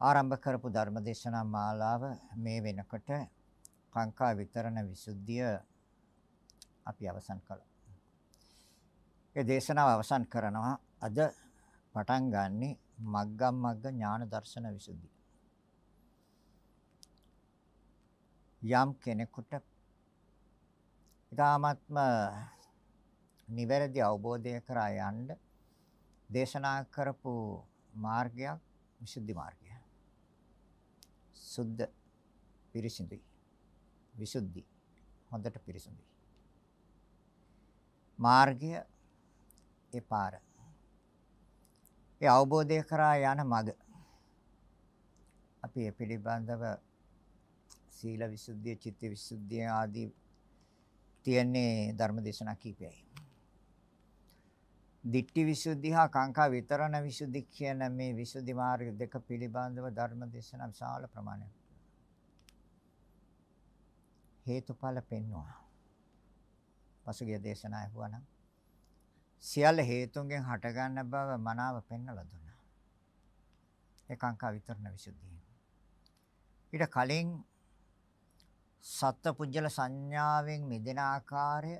ආරම්භ කරපු ධර්මදේශනා මාලාව මේ වෙනකොට කාංකා විතරණ විසුද්ධිය අපි අවසන් කළා. ඒ දේශනාව අවසන් කරනවා අද පටන් ගන්නෙ මග්ගම් මග්ග ඥාන දර්ශන විසුද්ධිය. යම් කෙනෙකුට ඊ타ත්ම නිවැරදි අවබෝධය කරා යන්න දේශනා කරපු මාර්ගයක් විසුද්ධි මාර්ගය. සුද්ධ පිරිසිදුයි. විසුද්ධි හොඳට පිරිසිදුයි. මාර්ගය ඒ පාර. ඒ අවබෝධය කරා යන මඟ. අපි ඒ පිළිබඳව සීල විසුද්ධිය, චිත්ත විසුද්ධිය ආදී තියන්නේ ධර්මදේශනා කීපයයි. දිට්ඨි විසුද්ධි හා කාංකා විතරණ විසුද්ධි කියන මේ විසුද්ධි මාර්ග දෙක පිළිබඳව ධර්ම දේශනා විශාල ප්‍රමාණයක්. හේතුඵල පෙන්වුවා. පසුගිය දේශනා ඇහුවා සියල්ල හේතුන්ගෙන් හටගන්න බව මනාව පෙන්වලා දුන්නා. ඒ කාංකා විතරණ විසුද්ධිය. ඊට කලින් සත්පුජ්‍යල සංඥාවෙන් මිදෙන ආකාරය,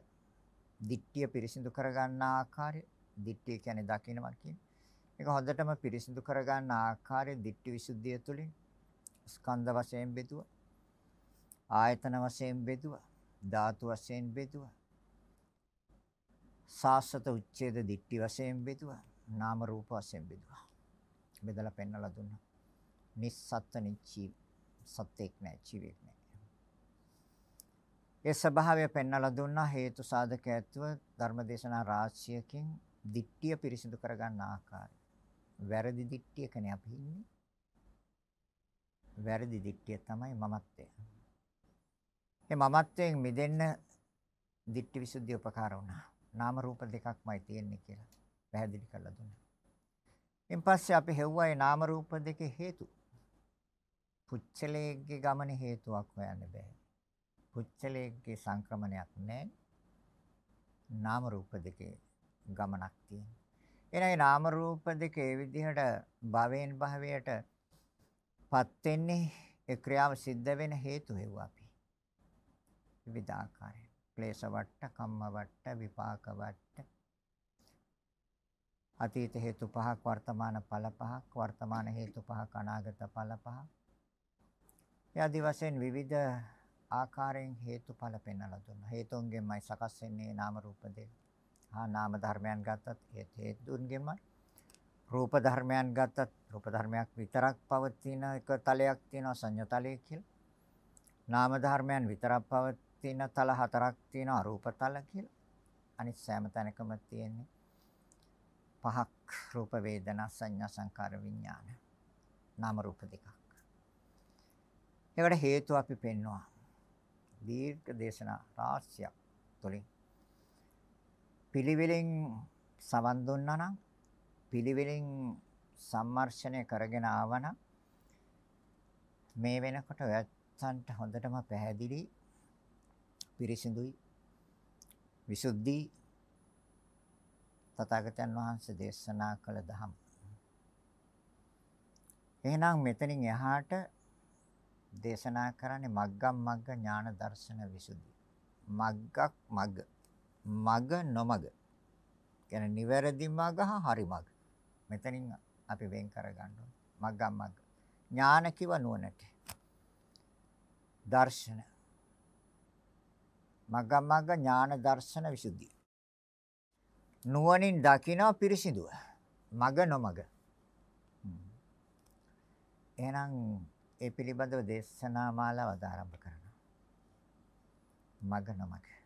දිට්ඨිය පිරිසිදු කරගන්න ආකාරය දිට්ඨිය කියන්නේ දකින්නවා කියන්නේ. ඒක හොඳටම පිරිසිදු කරගන්න ආකාරය දිට්ඨි විසුද්ධිය තුළින් ස්කන්ධ වශයෙන් බෙදුවා. ආයතන වශයෙන් බෙදුවා. ධාතු වශයෙන් බෙදුවා. සාසත උච්ඡේද දිට්ඨි වශයෙන් බෙදුවා. නාම රූප වශයෙන් බෙදුවා. බෙදලා පෙන්නලා දුන්නා. නිස්සත්ත්‍ය නිච්චි සත්‍යෙක් නැහැ ජීවෙක් නැහැ. ඒ ස්වභාවය පෙන්වලා දුන්නා හේතු සාධක ඇතුව ධර්මදේශනා රාශියකින් දිට්ඨිය පිරිසිදු කරගන්න ආකාරය. වැරදි දිට්ඨියකනේ අපි ඉන්නේ. වැරදි දිට්ඨිය තමයි මමත්වය. මේ මමත්වයෙන් මිදෙන්න දිට්ඨි විසුද්ධිය උපකාර වුණා. නාම රූප දෙකක්මයි තියෙන්නේ කියලා පැහැදිලි කරලා දුන්නා. ඉන් පස්සේ අපි හෙව්වා මේ නාම රූප දෙකේ හේතු. පුච්චලයේ ගමනේ හේතුවක් හොයන්න බෑ. පුච්චලයේ සංක්‍රමණයක් නැහැ. නාම රූප දෙකේ ගමනක් තියෙනවා. එහෙනම් නාම රූප දෙක ඒ විදිහට භවෙන් භවයට පත් වෙන්නේ ඒ ක්‍රියාව සිද්ධ වෙන හේතු හේව අපි. විවිධ ආකාරයෙන්. ක්ලේශ වට්ට, කම්ම වට්ට, විපාක වට්ට. අතීත හේතු පහක් වර්තමාන ඵල පහක් වර්තමාන හේතු පහක් අනාගත ඵල පහක්. යදි වශයෙන් විවිධ ආකාරයෙන් හේතුඵල පෙන්වලා දුන්නා. හේතුන්ගෙන්මයි සකස් වෙන්නේ නාම රූප දෙක. ආ නාම ධර්මයන් ගත්තත් ඒ හේතුන්ගෙමයි රූප ධර්මයන් ගත්තත් රූප ධර්මයක් විතරක් පවතින එක තලයක් තියෙනවා සංයතලය කියලා. නාම ධර්මයන් විතරක් පවතින තල හතරක් තියෙනවා රූප තල කියලා. අනිත් සෑම තැනකම තියෙන්නේ පහක් රූප වේදනා සංඥා සංකාර විඥාන. නාම රූප දෙකක්. ඒකට හේතු අපි පෙන්නවා. දීර්ඝ දේශනා රාශියක් තුලින් පිළිවෙලින් සවන් දුන්නා නම් පිළිවෙලින් සම්මර්ෂණය කරගෙන ආවනම් මේ වෙනකොට ඔයත්න්ට හොඳටම පැහැදිලි පිරිසිදුයි විසුද්ධි තථාගතයන් වහන්සේ දේශනා කළ දහම්. එහෙනම් මෙතනින් එහාට දේශනා කරන්නේ මග්ගම් මග්ග ඥාන දර්ශන විසුද්ධි. මග්ගක් මග්ග. මග නොමග. කියන්නේ නිවැරදි මග හා හරි මග. මෙතනින් අපි වෙන් කරගන්න ඕනේ. මග්ගම් මග්ග. ඥාන කිව නුවණට. දර්ශන. මග්ගම් මග්ග ඥාන දර්ශන විසුද්ධිය. නුවණින් දකිනවා පිරිසිදුව. මග නොමග. එහෙනම් ඒ පිළිබඳව දේශනා මාලාව ආරම්භ කරනවා. මග නොමග.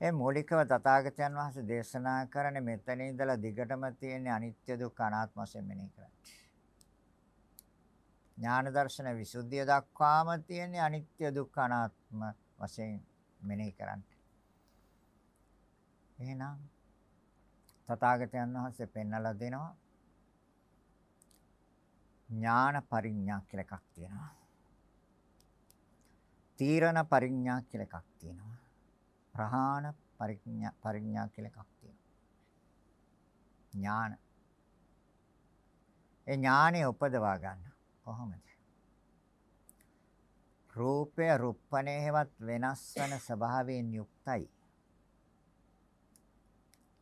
ඒ මූලිකව තථාගතයන් වහන්සේ දේශනා කරන්නේ මෙතන ඉඳලා දිගටම තියෙන අනිත්‍ය දුක්ඛ අනාත්ම වශයෙන් මෙනෙහි කරන්නේ. ඥාන දර්ශන විසුද්ධිය දක්වාම තියෙන අනිත්‍ය දුක්ඛ අනාත්ම වශයෙන් මෙනෙහි කරන්නේ. එහෙනම් තථාගතයන් වහන්සේ පෙන්වලා දෙනවා ඥාන පරිඥා කියලා එකක් තියෙනවා. තීරණ පරිඥා කියලා එකක් තියෙනවා. ප්‍රහාණ පරිඥා පරිඥා කියලා එකක් තියෙනවා. ඥාන. ඒ ඥානය උපදවා ගන්න කොහොමද? රූපය රුප්පණේවත් වෙනස් වන ස්වභාවයෙන් යුක්තයි.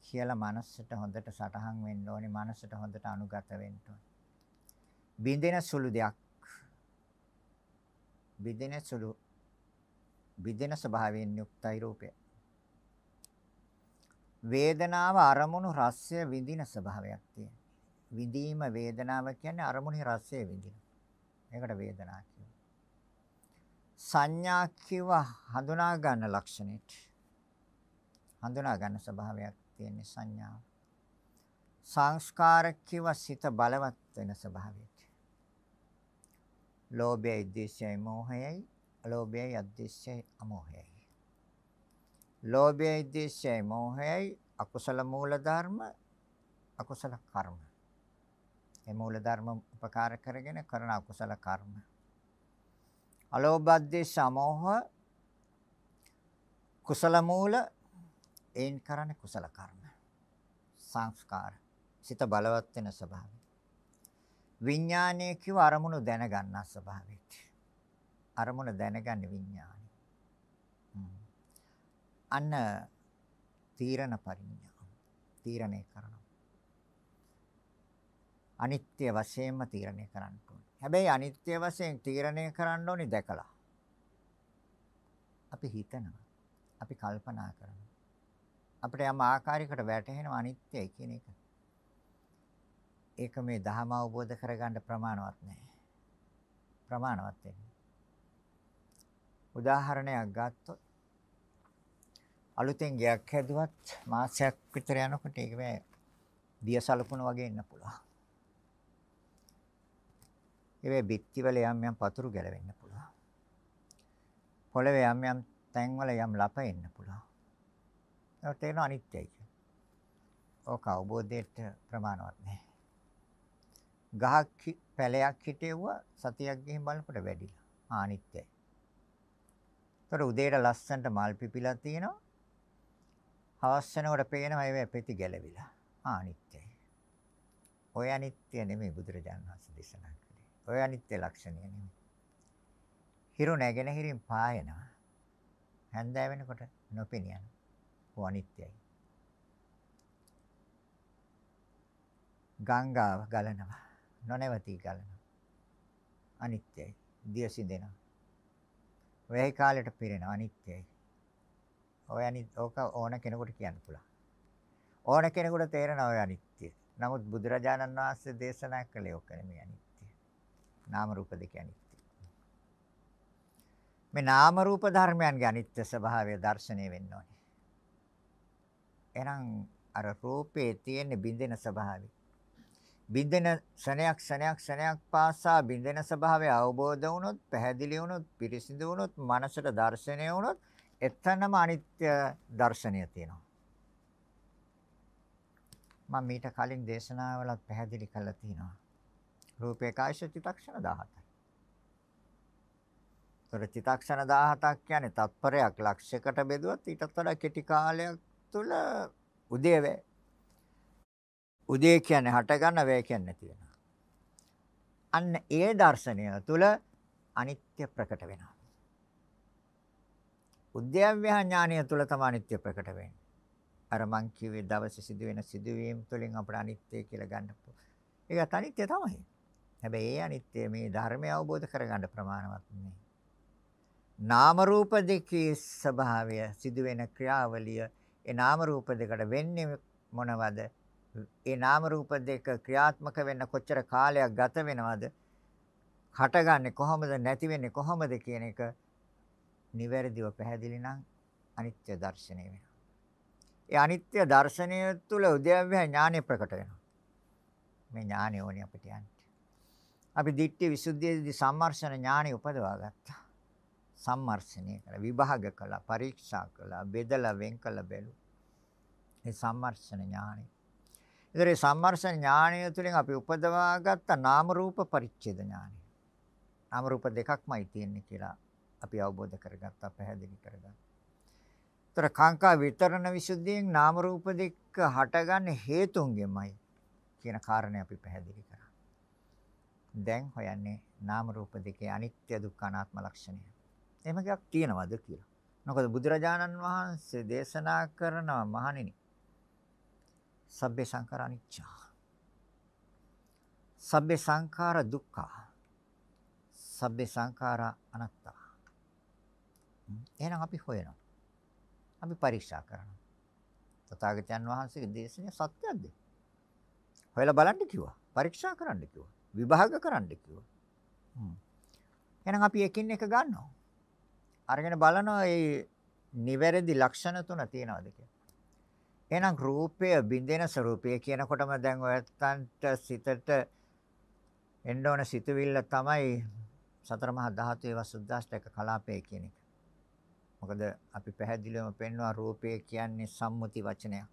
කියලා මනසට හොඳට සටහන් වෙන්න ඕනේ මනසට හොඳට අනුගත වෙන්න ඕනේ. බින්දෙන සුළු දෙයක් බින්දෙන සුළු බින්දෙන ස්වභාවයෙන් යුක්තයි රූපය. වේදනාව අරමුණු රසය විඳින ස්වභාවයක් තියෙනවා. විඳීම වේදනාව කියන්නේ අරමුණේ රසය විඳින. ඒකට වේදනාව කියනවා. සංඥා කිව හඳුනා ගන්න ලක්ෂණෙට. හඳුනා ගන්න ස්වභාවයක් තියෙන සංඥාව. සංස්කාර කිව සිත බලවත් වෙන ස්වභාවයට. ලෝභයයි, ද්වේෂයයි, මෝහයයි, අලෝභයයි, අද්වේෂයයි, අමෝහයයි. ලෝභයයි, ද්වේෂයයි, මෝහයයි අකුසල මූල ධර්ම, අකුසල කර්ම. මේ මූල ධර්ම උපකාර කරගෙන කරන අකුසල කර්ම. අලෝභ, ද්වේෂ, අමෝහ කුසල මූල ඒන් කරන්නේ කුසල කර්ම. සංස්කාර. සිත බලවත් වෙන ස්වභාවය. විඥානයේ කිව අරමුණු දැනගන්නා ස්වභාවයට. අරමුණ දැනගන්නේ විඥානය. අන්න තීරණ පරිඥා. තීරණය කරනවා. අනිත්‍ය වශයෙන්ම තීරණය කරන්න ඕනේ. හැබැයි අනිත්‍ය වශයෙන් තීරණය කරන්න ඕනේ දැකලා. අපි හිතනවා. අපි කල්පනා කරනවා. අපිට යම් ආකාරයකට වැටහෙනවා අනිත්‍යයි කියන එක. ඒක මේ ධහම අවබෝධ කරගන්න ප්‍රමාණවත් නැහැ. ප්‍රමාණවත් වෙන්නේ. උදාහරණයක් ගත්තොත් අලුතෙන් ගයක් හැදුවත් මාසයක් විතර යනකොට ඒක මේ දිය සලකුණ වගේ ඉන්න පුළුවන්. ඒ බිත්තිවල යම් යම් පතුරු ගැලවෙන්න පුළුවන්. පොළවේ යම් යම් තැන්වල යම් ලප එන්න පුළුවන්. ඒක තේරෙන අනිත්‍යයි කියන්නේ. ඕක අවබෝධයට ප්‍රමාණවත් නැහැ. ගහක් පැලයක් හිටෙව්වා සතියක් ගිහින් බලනකොට වැඩිලා. ආ අනිත්‍යයි. ඒතර උදේට ලස්සනට මල් පිපිලා තියෙනවා. හවස් වෙනකොට පේනවා ඒවා පෙති ගැලවිලා. ආ අනිත්‍යයි. ඔය අනිත්‍ය නෙමෙයි බුදුරජාණන් වහන්සේ දේශනා කළේ. ඔය අනිත්‍ය ලක්ෂණය නෙමෙයි. හිරු නැගෙන හිරින් පායනවා. හැන්දෑ වෙනකොට නොපෙනියන. ඕ අනිත්‍යයි. ගංගාව ගලනවා. නොනවති ගලනවා. අනිත්‍යයි. දිය සිඳෙනවා. වෙයි කාලෙට පිරෙනවා අනිත්‍යයි. ඔය අනිත් ඕක ඕන කෙනෙකුට කියන්න පුළුවන්. ඕන කෙනෙකුට තේරෙනවා ඔය අනිත්‍ය. නමුත් බුදුරජාණන් වහන්සේ දේශනා කළේ ඕක නෙමෙයි අනිත්‍ය. නාම රූප දෙක අනිත්‍ය. මේ නාම රූප ධර්මයන්ගේ අනිත්‍ය ස්වභාවය දැర్శණය වෙන්න ඕනේ. එහෙනම් අර රූපේ තියෙන බින්දෙන ස්වභාවය බින්දෙන ශණයක් ශණයක් ශණයක් පාසා බින්දෙන ස්වභාවය අවබෝධ වුණොත් පැහැදිලි වුණොත් පිරිසිදු වුණොත් මනසට දැర్శණය වුණොත් එතනම අනිත්‍ය දර්ශනය තියෙනවා. මම මීට කලින් දේශනාවලත් පැහැදිලි කරලා තියෙනවා. රූපේ කායශ චිත්තක්ෂණ 17යි. ତොර චිත්තක්ෂණ 17ක් කියන්නේ තත්පරයක් ලක්ෂයකට බෙදුවත් ඊටත් වඩා කෙටි කාලයක් තුළ උදේ වේ. උදේ කියන්නේ හට ගන්න වේ කියන්නේ නැති වෙනවා. අන්න ඒ දර්ශනය තුළ අනිත්‍ය ප්‍රකට වෙනවා. උද්‍යව්‍ය ඥානය තුළ තමයි අනිත්‍ය ප්‍රකට වෙන්නේ. අර මං කිව්වේ දවසේ සිදුවෙන සිදුවීම් තුළින් අපට අනිත්‍ය කියලා ගන්න පුළුවන්. ඒකත් අනිත්‍ය තමයි. හැබැයි ඒ අනිත්‍ය මේ ධර්මය අවබෝධ කරගන්න ප්‍රමාණවත් නෙමෙයි. නාම රූප දෙකේ ස්වභාවය සිදුවෙන ක්‍රියාවලිය ඒ නාම රූප දෙකට වෙන්නේ මොනවද? ඒ නාම රූප දෙක ක්‍රියාත්මක වෙන්න කොච්චර කාලයක් ගත වෙනවද? හටගන්නේ කොහොමද නැති වෙන්නේ කොහොමද කියන එක නිවැරදිව පැහැදිලි නම් අනිත්‍ය දර්ශනය වෙනවා. ඒ අනිත්‍ය දර්ශනය තුළ උද්‍යව්‍ය ඥානය ප්‍රකට වෙනවා. මේ ඥානය ඕනේ අපිට යන්න. අපි දිට්ඨි විසුද්ධියේදී සම්මර්ෂණ ඥානය උපදවා ගත්තා. සම්මර්ෂණය කළා විභාග කළා පරීක්ෂා කළා බෙදලා වෙන් කළා බැලුවා ඒ සම්මර්ෂණ ඥානය. ඒතරේ සම්මර්ෂණ ඥානය තුළින් අපි උපදවාගත්ත නාම රූප පරිච්ඡේද ඥානය. නාම රූප දෙකක්මයි තියෙන්නේ කියලා අපි අවබෝධ කරගත්තා පැහැදිලි කරගත්තා. ତර කාංකා විතරණ විසුද්ධියෙන් නාම රූප දෙක හටගන්න හේතුන්ගෙමයි කියන කාරණේ අපි පැහැදිලි කරා. දැන් හොයන්නේ නාම රූප දෙකේ අනිත්‍ය දුක්ඛ අනාත්ම ලක්ෂණය. එහෙම එකක් තියෙනවද කියලා. මොකද බුදුරජාණන් වහන්සේ දේශනා කරනවා මහණෙනි. සබ්බේ සංඛාර අනිච්චා. සබ්බේ සංඛාර දුක්ඛා. සබ්බේ සංඛාර අනාත්තා. එහෙනම් අපි හොයනවා. අපි පරීක්ෂා කරනවා. තථාගතයන් වහන්සේගේ දේශනය සත්‍යයක්ද? හොයලා බලන්න කිව්වා. පරීක්ෂා කරන්න කිව්වා. විභාග කරන්න කිව්වා. හ්ම්. එහෙනම් අපි එකින් එක ගන්නවා. අරගෙන බලනවා මේ නිවැරදි ලක්ෂණ තුන තියෙනවද කියලා. එහෙනම් රූපය බින්දෙන ස්වરૂපය කියනකොටම දැන් ඔයත්තන්ට සිතට එන්න ඕන සිතුවිල්ල තමයි සතර මහා ධාතුවේ වසුද්දාෂ්ටක කලාපය කියන එක. මොකද අපි පැහැදිලිවම පෙන්වනවා රූපය කියන්නේ සම්මුති වචනයක්.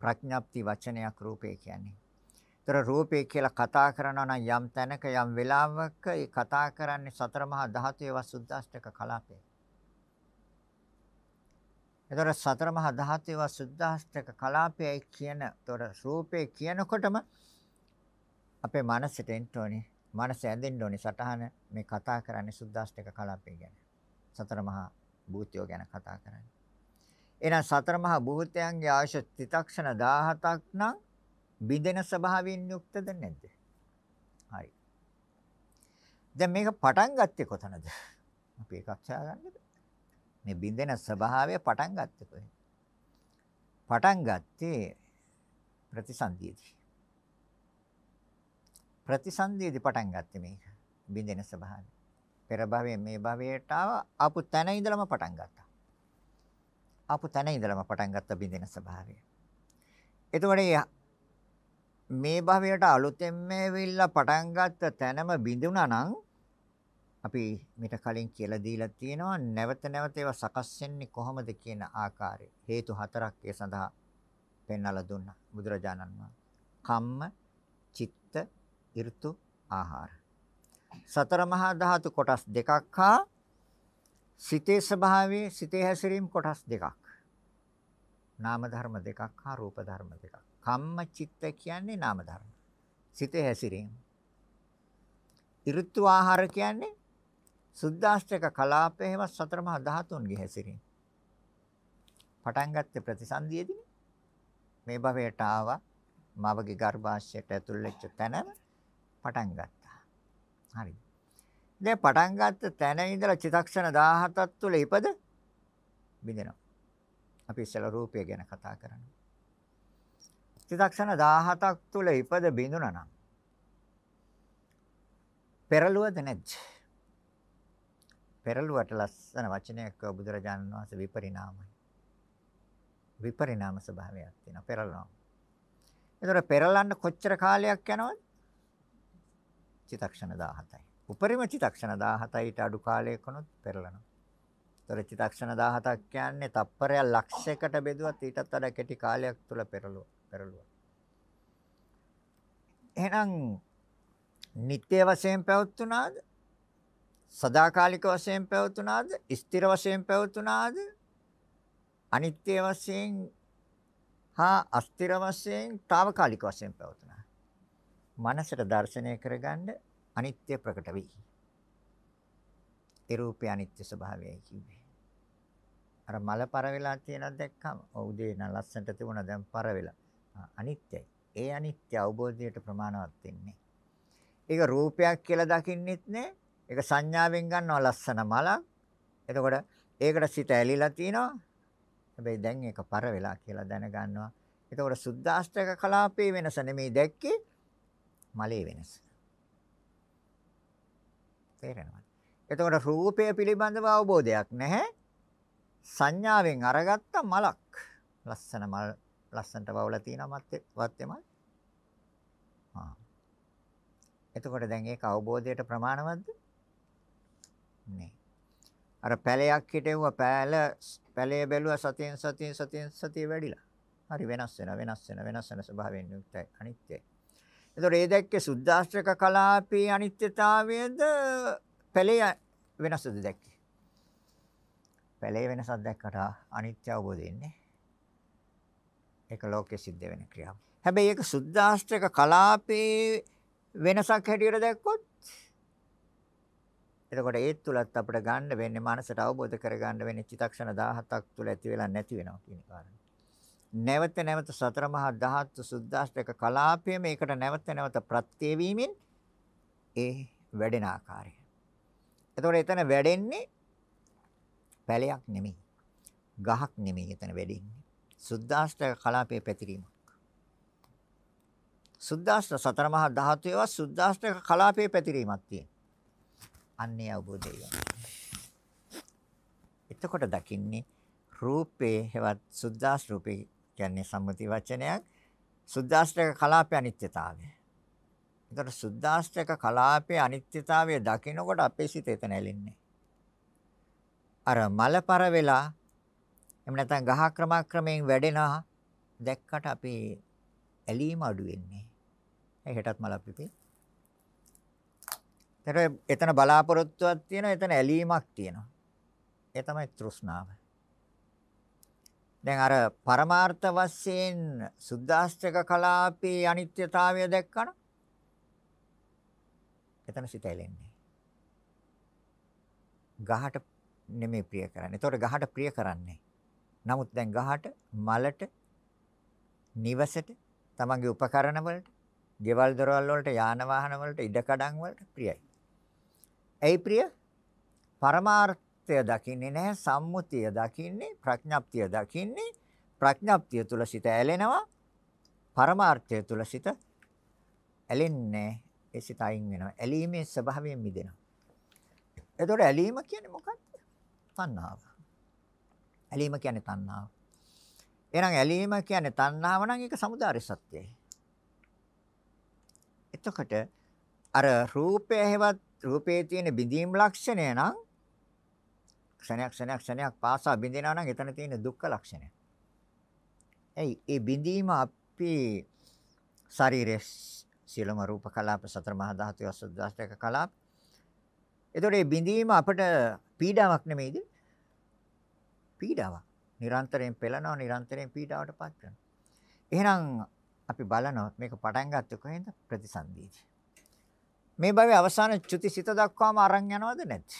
ප්‍රඥාප්ති වචනයක් රූපය කියන්නේ. ତර රූපේ කියලා කතා කරනවා නම් යම් තැනක යම් වෙලාවක ඒ කතා කරන්නේ සතර මහා ධාතුවේ වසුද්දාෂ්ටක කලාපය. එතකොට සතර මහා ධාතුවේ වසුද්දාෂ්ටක කලාපයයි කියන ତොර රූපේ කියනකොටම අපේ මනසට එන්න ඕනේ. මනස ඇඳෙන්න ඕනේ සටහන මේ කතා කරන්නේ සුද්දාෂ්ටක කලාපය ගැන. සතර මහා භූතයෝ ගැන කතා කරන්නේ. එහෙනම් සතර මහා භූතයන්ගේ ආයුෂ තිතක්ෂණ 17ක් නම් බිඳෙන ස්වභාවයෙන් යුක්තද නැද්ද? හරි. දැන් මේක පටන් ගත්තේ කොතනද? අපි එකක් හොයාගන්නද? මේ බිඳෙන ස්වභාවය පටන් ගත්තේ කොහෙද? පටන් ගත්තේ ප්‍රතිසන්දියේදී. ප්‍රතිසන්දියේදී පටන් ගත්තේ මේක. බිඳෙන ස්වභාවය. පෙර භවයේ මේ භවයට ආව ආපු තැන ඉඳලම පටන් ගත්තා. ආපු තැන ඉඳලම පටන් ගත්ත බිඳෙන ස්වභාවය. එතකොට මේ භවයට අලුතෙන් ඇවිල්ලා පටන් ගත්ත තැනම බිඳුණා නම් අපි මිට කලින් කියලා දීලා තියෙනවා නැවත නැවත ඒවා සකස් වෙන්නේ කොහොමද කියන ආකාරය. හේතු හතරක් ඒ සඳහා පෙන්වලා දුන්නා බුදුරජාණන් වහන්සේ. කම්ම, චිත්ත, ඍතු, ආහාර. සතර මහා ධාතු කොටස් දෙකක් හා සිතේ ස්වභාවයේ සිතේ හැසිරීම කොටස් දෙකක්. නාම ධර්ම දෙකක් හා රූප ධර්ම දෙකක්. කම්ම චිත්ත කියන්නේ නාම ධර්ම. සිතේ හැසිරීම. ඍතු ආහාර කියන්නේ සුද්දාෂ්ටක කලාපේම සතර මහා ධාතුන්ගේ හැසිරීම. පටන් ගත්තේ ප්‍රතිසන්දියේදී මේ භවයට ආවා මවගේ ගර්භාෂයට ඇතුල් වෙච්ච තැනම පටන් ගත්තා. හරි. දැන් පටන් ගත්ත තැන ඉඳලා චිතක්ෂණ 17ක් තුළ ඉපද බිඳෙනවා. අපි ඉස්සෙල්ලා රූපය ගැන කතා කරන්නේ. චිත්තක්ෂණ 17ක් තුල ඉපද බිඳුනා නම් පෙරළුවද නැද්ද? පෙරළුවට ලස්සන වචනයක් බුදුරජාණන් වහන්සේ විපරිණාමයි. විපරිණාම ස්වභාවයක් තියෙනවා පෙරලනවා. ඒතර පෙරලන්න කොච්චර කාලයක් යනවද? චිත්තක්ෂණ 17යි. උපරිම චිත්තක්ෂණ 17යිට අඩු කාලයකනොත් පෙරලනවා. ඒතර චිත්තක්ෂණ 17ක් කියන්නේ තප්පරයක් ලක්ෂයකට බෙදුවත් ඊටත් වඩා කෙටි කාලයක් තුල පෙරළුවා. පෙරළුවා. එහෙනම් නිත්‍ය වශයෙන් පැවතුනාද? සදාකාලික වශයෙන් පැවතුනාද? ස්ථිර වශයෙන් පැවතුනාද? අනිත්‍ය වශයෙන් හා අස්ථිර වශයෙන් తాවකාලික වශයෙන් පැවතුනා. මනසට දර්ශනය කරගන්න අනිත්‍ය ප්‍රකට වෙයි. ඒ රූපේ අනිත්‍ය ස්වභාවයයි කිව්වේ. අර මල පර වෙලා තියෙනක් දැක්කම ඔව් උදේ නම් ලස්සනට තිබුණා දැන් පර වෙලා. අනිත්‍යයි. ඒ අනිත්‍ය අවබෝධයට ප්‍රමාණවත් වෙන්නේ. ඒක රූපයක් කියලා දකින්නෙත් නෑ. ඒක සංඥාවෙන් ගන්නවා ලස්සන මලක්. එතකොට ඒකට සිත ඇලිලා තිනවා. හැබැයි දැන් ඒක පර වෙලා කියලා දැනගන්නවා. එතකොට සුද්දාෂ්ටක කලාපේ වෙනස නෙමෙයි දැක්කේ මලේ වෙනස. තේරෙනවද? එතකොට රූපය පිළිබඳව අවබෝධයක් නැහැ. සංඥාවෙන් අරගත්ත මලක්. ලස්සන මල් ලස්සනට වවලා තියෙනවා මත් වත්තේමල්. ආ. එතකොට දැන් ඒක අවබෝධයට ප්‍රමාණවත්ද? නේ. අර පැලයක් හිටෙව්ව පැල පැලේ බැලුවා සතියෙන් සතියෙන් සතියෙන් සතිය වැඩිලා. හරි වෙනස් වෙනවා වෙනස් වෙනවා වෙනස් වෙන ස්වභාවයෙන් යුක්තයි අනිත්‍යයි. එතකොට ඒ දැක්කේ සුද්දාස්ත්‍රක කලාපේ අනිත්‍යතාවයද පැලේ වෙනසද දැක්කේ? පැලේ වෙනසක් දැක්කට අනිත්‍ය අවබෝධ වෙන්නේ. ඒක ලෝකෙ සිද්ධ වෙන ක්‍රියාව. හැබැයි ඒක සුද්දාස්ත්‍රක කලාපේ වෙනසක් හැටියට දැක්කොත් එතකොට ඒ තුලත් අපිට ගන්න වෙන්නේ මනසට අවබෝධ කරගන්න වෙන්නේ චිතක්ෂණ 17ක් තුල ඇති වෙලා නැති වෙනවා කියන කාරණා. නැවත නැවත සතර මහා ධාතු සුද්දාෂ්ටක කලාපය මේකට නැවත නැවත ප්‍රත්‍ය වීමෙන් ඒ වැඩෙන ආකාරය. එතකොට එතන වැඩෙන්නේ පැලයක් නෙමෙයි. ගහක් නෙමෙයි එතන වැඩෙන්නේ. සුද්දාෂ්ටක කලාපයේ පැතිරීමක්. සුද්දාෂ්ට සතර මහා ධාතු ඒවා සුද්දාෂ්ටක කලාපයේ පැතිරීමක් තියෙනවා. අන්නේ අවබෝධය එතකොට දකින්නේ රූපේ හෙවත් සුද්දාස් රූපේ කියන්නේ සම්මති වචනයක් සුද්දාස්ත්‍රක කලාපේ අනිත්‍යතාවය. එතකොට සුද්දාස්ත්‍රක කලාපේ අනිත්‍යතාවය දකිනකොට අපේ සිත එතන ඇලෙන්නේ. අර මලපර වෙලා එහෙම නැත්නම් ගහ ක්‍රමක්‍රමයෙන් වැඩෙනවා දැක්කට අපි ඇලීම අඩු වෙන්නේ. ඒ හෙටත් මල පිපේ. එතන එතන බලාපොරොත්තුවක් තියෙනවා එතන ඇලීමක් තියෙනවා. ඒ තමයි තෘෂ්ණාව. දැන් අර පරමාර්ථ වශයෙන් සුද්දාස්ත්‍රක කලාපේ අනිත්‍යතාවය දැක්කම එතන සිත ඇලෙන්නේ. ගහට නෙමෙයි ප්‍රිය කරන්නේ. ඒතකොට ගහට ප්‍රිය කරන්නේ. නමුත් දැන් ගහට මලට නිවසට තමන්ගේ උපකරණ වලට, ගෙවල් දොරවල් වලට, යාන වාහන වලට, ඉඩකඩම් වලට ප්‍රියයි. ඇයි ප්‍රිය? පරමාර්ථය දකින්නේ නැහැ සම්මුතිය දකින්නේ ප්‍රඥාප්තිය දකින්නේ. ප්‍රඥාප්තිය තුල සිත ඇලෙනවා පරමාර්ථය තුල සිත ඇලෙන්නේ ඒ සිත අයින් වෙනවා. ඇලීමේ ස්වභාවයෙන් මිදෙනවා. එතකොට ඇලීම කියන්නේ මොකක්ද? තණ්හාව. ඇලීම කියන්නේ තණ්හාව. එහෙනම් ඇලීම කියන්නේ තණ්හාව නම් ඒක samudāri සත්‍යයි එතකොට අර රූපය හැවත් රූපේ තියෙන බිඳීම් ලක්ෂණය නම් ක්ෂණයක් ක්ෂණයක් ක්ෂණයක් පාසා බිඳිනවා නම් එතන තියෙන දුක්ඛ ලක්ෂණය. එයි ඒ බිඳීම අපි ශරීරයේ සියලුම රූප කලාප සතර මහා ධාතු අසුද්දාස්තක කලාප. එතකොට මේ බිඳීම අපට පීඩාවක් නෙමෙයිද? පීඩාවක්. නිරන්තරයෙන් පෙළනවා නිරන්තරයෙන් පීඩාවට පත් කරනවා. එහෙනම් අපි බලනවා මේක පටන් ගත්තේ කොහෙන්ද? ප්‍රතිසන්දීදී. මේ භවයේ අවසාන චුතිසිත දක්වාම අරන් යනවද නැද්ද?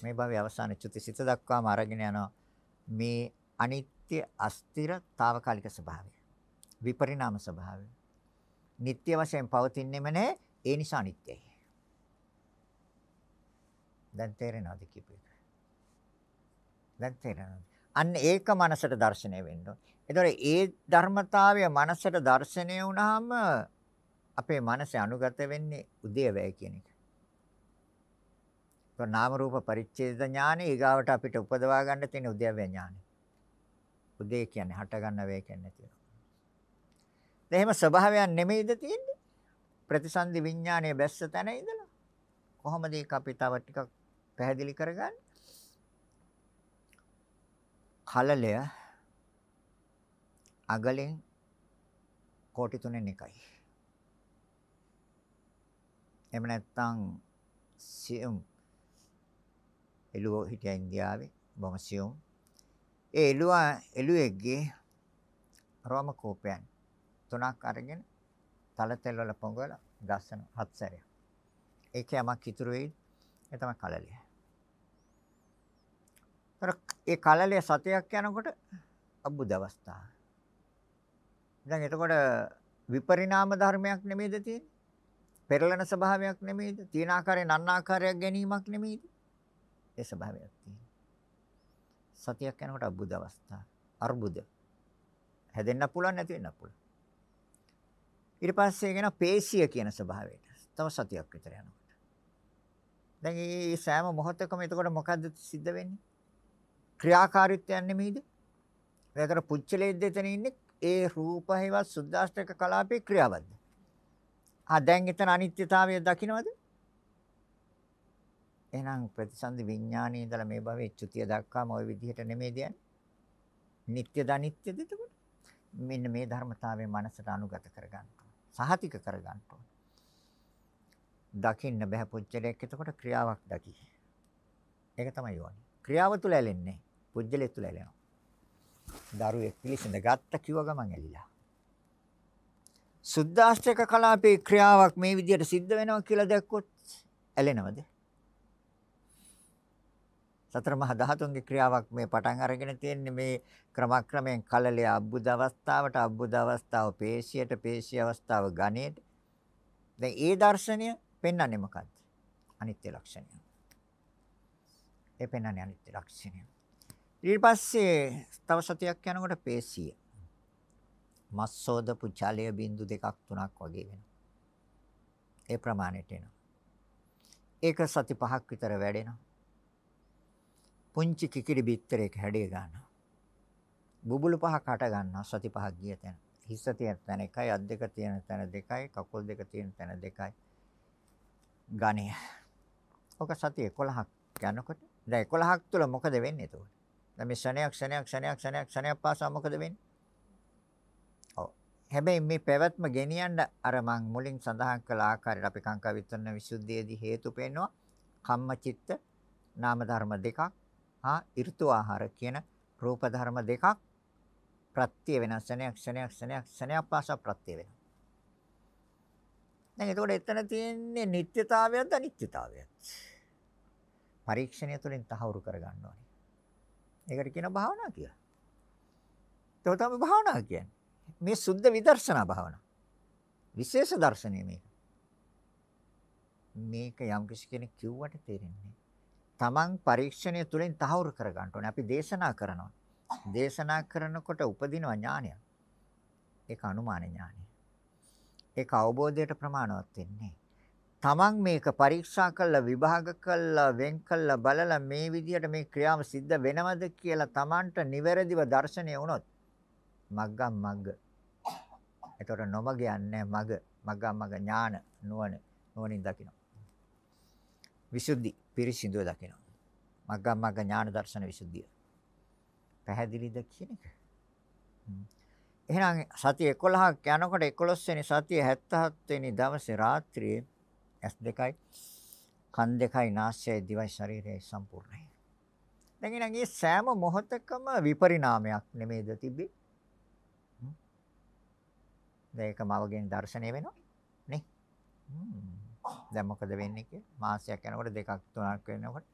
මේ භවයේ අවසාන චුතිසිත දක්වාම අරගෙන යන මේ අනිත්‍ය අස්තිර తాවකාලික ස්වභාවය. විපරිණාම ස්වභාවය. නিত্য වශයෙන් පවතින්නේම නැහැ ඒ නිසා අනිත්‍යයි. දැන් තේරෙනවද කියපේක? දැන් තේරෙනවද? අන්න ඒක මනසට දැర్శණය වෙන්න ඕන. ඒතොර ඒ ධර්මතාවය මනසට දැర్శණය වුණාම අපේ මනස අනුගත වෙන්නේ උදේවැය කියන එක. તો නාම රූප පරිච්ඡේද ඥානෙ ඊගාවට අපිට උපදවා ගන්න තියෙන උදේවැය ඥානෙ. උදේ කියන්නේ හට ගන්න වේ කියන්නේ නැතිව. එහෙම ස්වභාවයක් නෙමෙයිද තියෙන්නේ? ප්‍රතිසන්දි විඥානයේ බැස්ස තැන ඉඳලා. කොහොමද ඒක අපි තව ටිකක් පැහැදිලි කරගන්නේ? කලලය අගලෙන් කෝටි 3න් එකයි. එහෙම නැත්නම් සියුම් එළුව හිටියා ඉන්දියාවේ බොහොම සියුම්. ඒ එළුව එළුවෙක්ගේ රෝම කෝපයන් තුනක් අරගෙන තල තෙල් වල පොඟවල ගස්සන හත් සැරයක්. ඒකේ යමක් ඉතුරු වෙයි ඒ තමයි කලලිය. ඒ කලලිය සතයක් යනකොට අබ්බුද අවස්ථාව. දැන් එතකොට විපරිණාම ධර්මයක් නෙමෙයිද තියෙන්නේ? පෙරලෙන ස්වභාවයක් නෙමෙයිද? තීන ආකාරයෙන් අන්න ආකාරයක් ගැනීමක් නෙමෙයිද? ඒ ස්වභාවයක් තියෙනවා. සතියක් යනකොට අබුද අවස්ථා. අර්බුද. හැදෙන්න පුළුවන් නැති වෙන්න පුළුවන්. ඊට පස්සේ කියන පේශිය කියන ස්වභාවයට. තව සතියක් විතර යනකොට. දැන් මේ සෑම මොහොතකම එතකොට මොකද්ද සිද්ධ වෙන්නේ? ක්‍රියාකාරීත්වයක් නෙමෙයිද? ඒතර පුච්චලේ දෙතන ඉන්නේ ඒ රූපහිවත් සුද්දාෂ්ටක කලාපේ ක්‍රියාවද්ද? ආ දැන් එතන අනිත්‍යතාවය දකින්නවද? එහෙනම් ප්‍රතිසන්දි විඥානයේ ඉඳලා මේ භවයේ චුතිය දක්වාම ওই විදිහට නෙමෙයි දයන්නේ. නිට්ටයද අනිත්‍යද එතකොට? මෙන්න මේ ධර්මතාවය මනසට අනුගත කරගන්න සහතික කරගන්න දකින්න බෑ පුජ්‍යලයක් එතකොට ක්‍රියාවක් දකි. ඒක තමයි යෝනි. ක්‍රියාව තුල ඇලෙන්නේ. පුජ්‍යලය තුල ඇලෙනවා. දරුවෙක් පිළිසඳ ගත්ත කිව්ව ගමන් ඇලිලා. සුද්දාස්ත්‍රක කලාපේ ක්‍රියාවක් මේ විදිහට සිද්ධ වෙනවා කියලා දැක්කොත් ඇලෙනවද? සතර මහා ධාතුන්ගේ ක්‍රියාවක් මේ පටන් අරගෙන තියෙන්නේ මේ ක්‍රමක්‍රමයෙන් කලලේ අබ්බුද අවස්ථාවට අබ්බුද අවස්ථාව පේශියට පේශි අවස්ථාව ගණයට දැන් ඒ දර්ශනය පෙන්වන්නේ මොකද්ද අනිත්‍ය ලක්ෂණය ඒ පෙන්වන්නේ අනිත්‍ය ලක්ෂණය ඊට පස්සේ තව සතියක් යනකොට පේශිය මස්සෝදපු ජලය බින්දු දෙකක් තුනක් වගේ වෙනවා. ඒ ප්‍රමාණයට එනවා. ඒක සති පහක් විතර වැඩෙනවා. පුංචි කිකිරි බිත්තරයක හැඩය ගන්නවා. බුබුලු පහක් හට ගන්නවා සති පහක් ගිය තැන. හිස තියෙන තැන එකයි, අත් දෙක තියෙන තැන දෙකයි, කකුල් දෙක තියෙන තැන දෙකයි. ගණය. ඔක සති 11ක් යනකොට දැන් 11ක් තුල මොකද වෙන්නේ එතකොට? දැන් මේ ක්ෂණයක් ක්ෂණයක් ක්ෂණයක් ක්ෂණයක් ක්ෂණයක් පාසා මොකද වෙන්නේ? හැබැයි මේ පැවැත්ම ගෙනියන්න අර මං මුලින් සඳහන් කළ ආකාරයට අපි කාංකා විතරන විසුද්ධියේදී හේතු පෙන්නවා කම්මචිත්ත නාම ධර්ම දෙකක් හා ඍතු ආහාර කියන රූප ධර්ම දෙකක් ප්‍රත්‍ය වෙනස් ක්ෂණයක් ක්ෂණයක් ක්ෂණයක් ක්ෂණයක් පාසා ප්‍රත්‍ය වෙනවා. දැන් එතකොට එතන තියෙන්නේ නිට්ටයතාවයක්ද අනිත්‍යතාවයක්ද? පරීක්ෂණය තුළින් තහවුරු කරගන්න ඕනේ. ඒකට කියන භාවනා කියලා. ඒක තමයි භාවනා කියන්නේ. මේ සුද්ධ විදර්ශනා භාවනාව. විශේෂ දර්ශනය මේක. මේක යම් කෙනෙක් කිව්වට තේරෙන්නේ තමන් පරීක්ෂණය තුළින් තහවුරු කර ගන්න ඕනේ. අපි දේශනා කරනවා. දේශනා කරනකොට උපදින ඥානය. ඒක අනුමාන ඥානය. ඒක අවබෝධයට ප්‍රමාණවත් වෙන්නේ. තමන් මේක පරීක්ෂා කළා විභාග කළා වෙන් කළා බලලා මේ විදිහට මේ ක්‍රියාව සිද්ධ වෙනවද කියලා තමන්ට නිවැරදිව දැర్శණය වුණොත් මග්ගම් මග්ග. එතකොට නොමග යන්නේ මග මග්ගම් මග ඥාන නුවණ නුවණින් දකිනවා. විසුද්ධි පිරිසිදුව දකිනවා. මග්ගම් මග්ග ඥාන දර්ශන විසුද්ධිය. පැහැදිලිද කියන එක? එහෙනම් සතිය 11ක් යනකොට 11 වෙනි සතිය 77 වෙනි දවසේ රාත්‍රියේ S2යි කන් දෙකයි නාසයයි දිවයි ශරීරයයි සම්පූර්ණයි. දැන් ඊළඟ මේ සෑම මොහොතකම විපරිණාමයක් නෙමෙයිද තිබෙන්නේ? දැන් ඒක මවගෙන් දැర్శණය වෙනවා නේ. දැන් මොකද වෙන්නේ කියලා මාසයක් යනකොට දෙකක් තුනක් වෙනකොට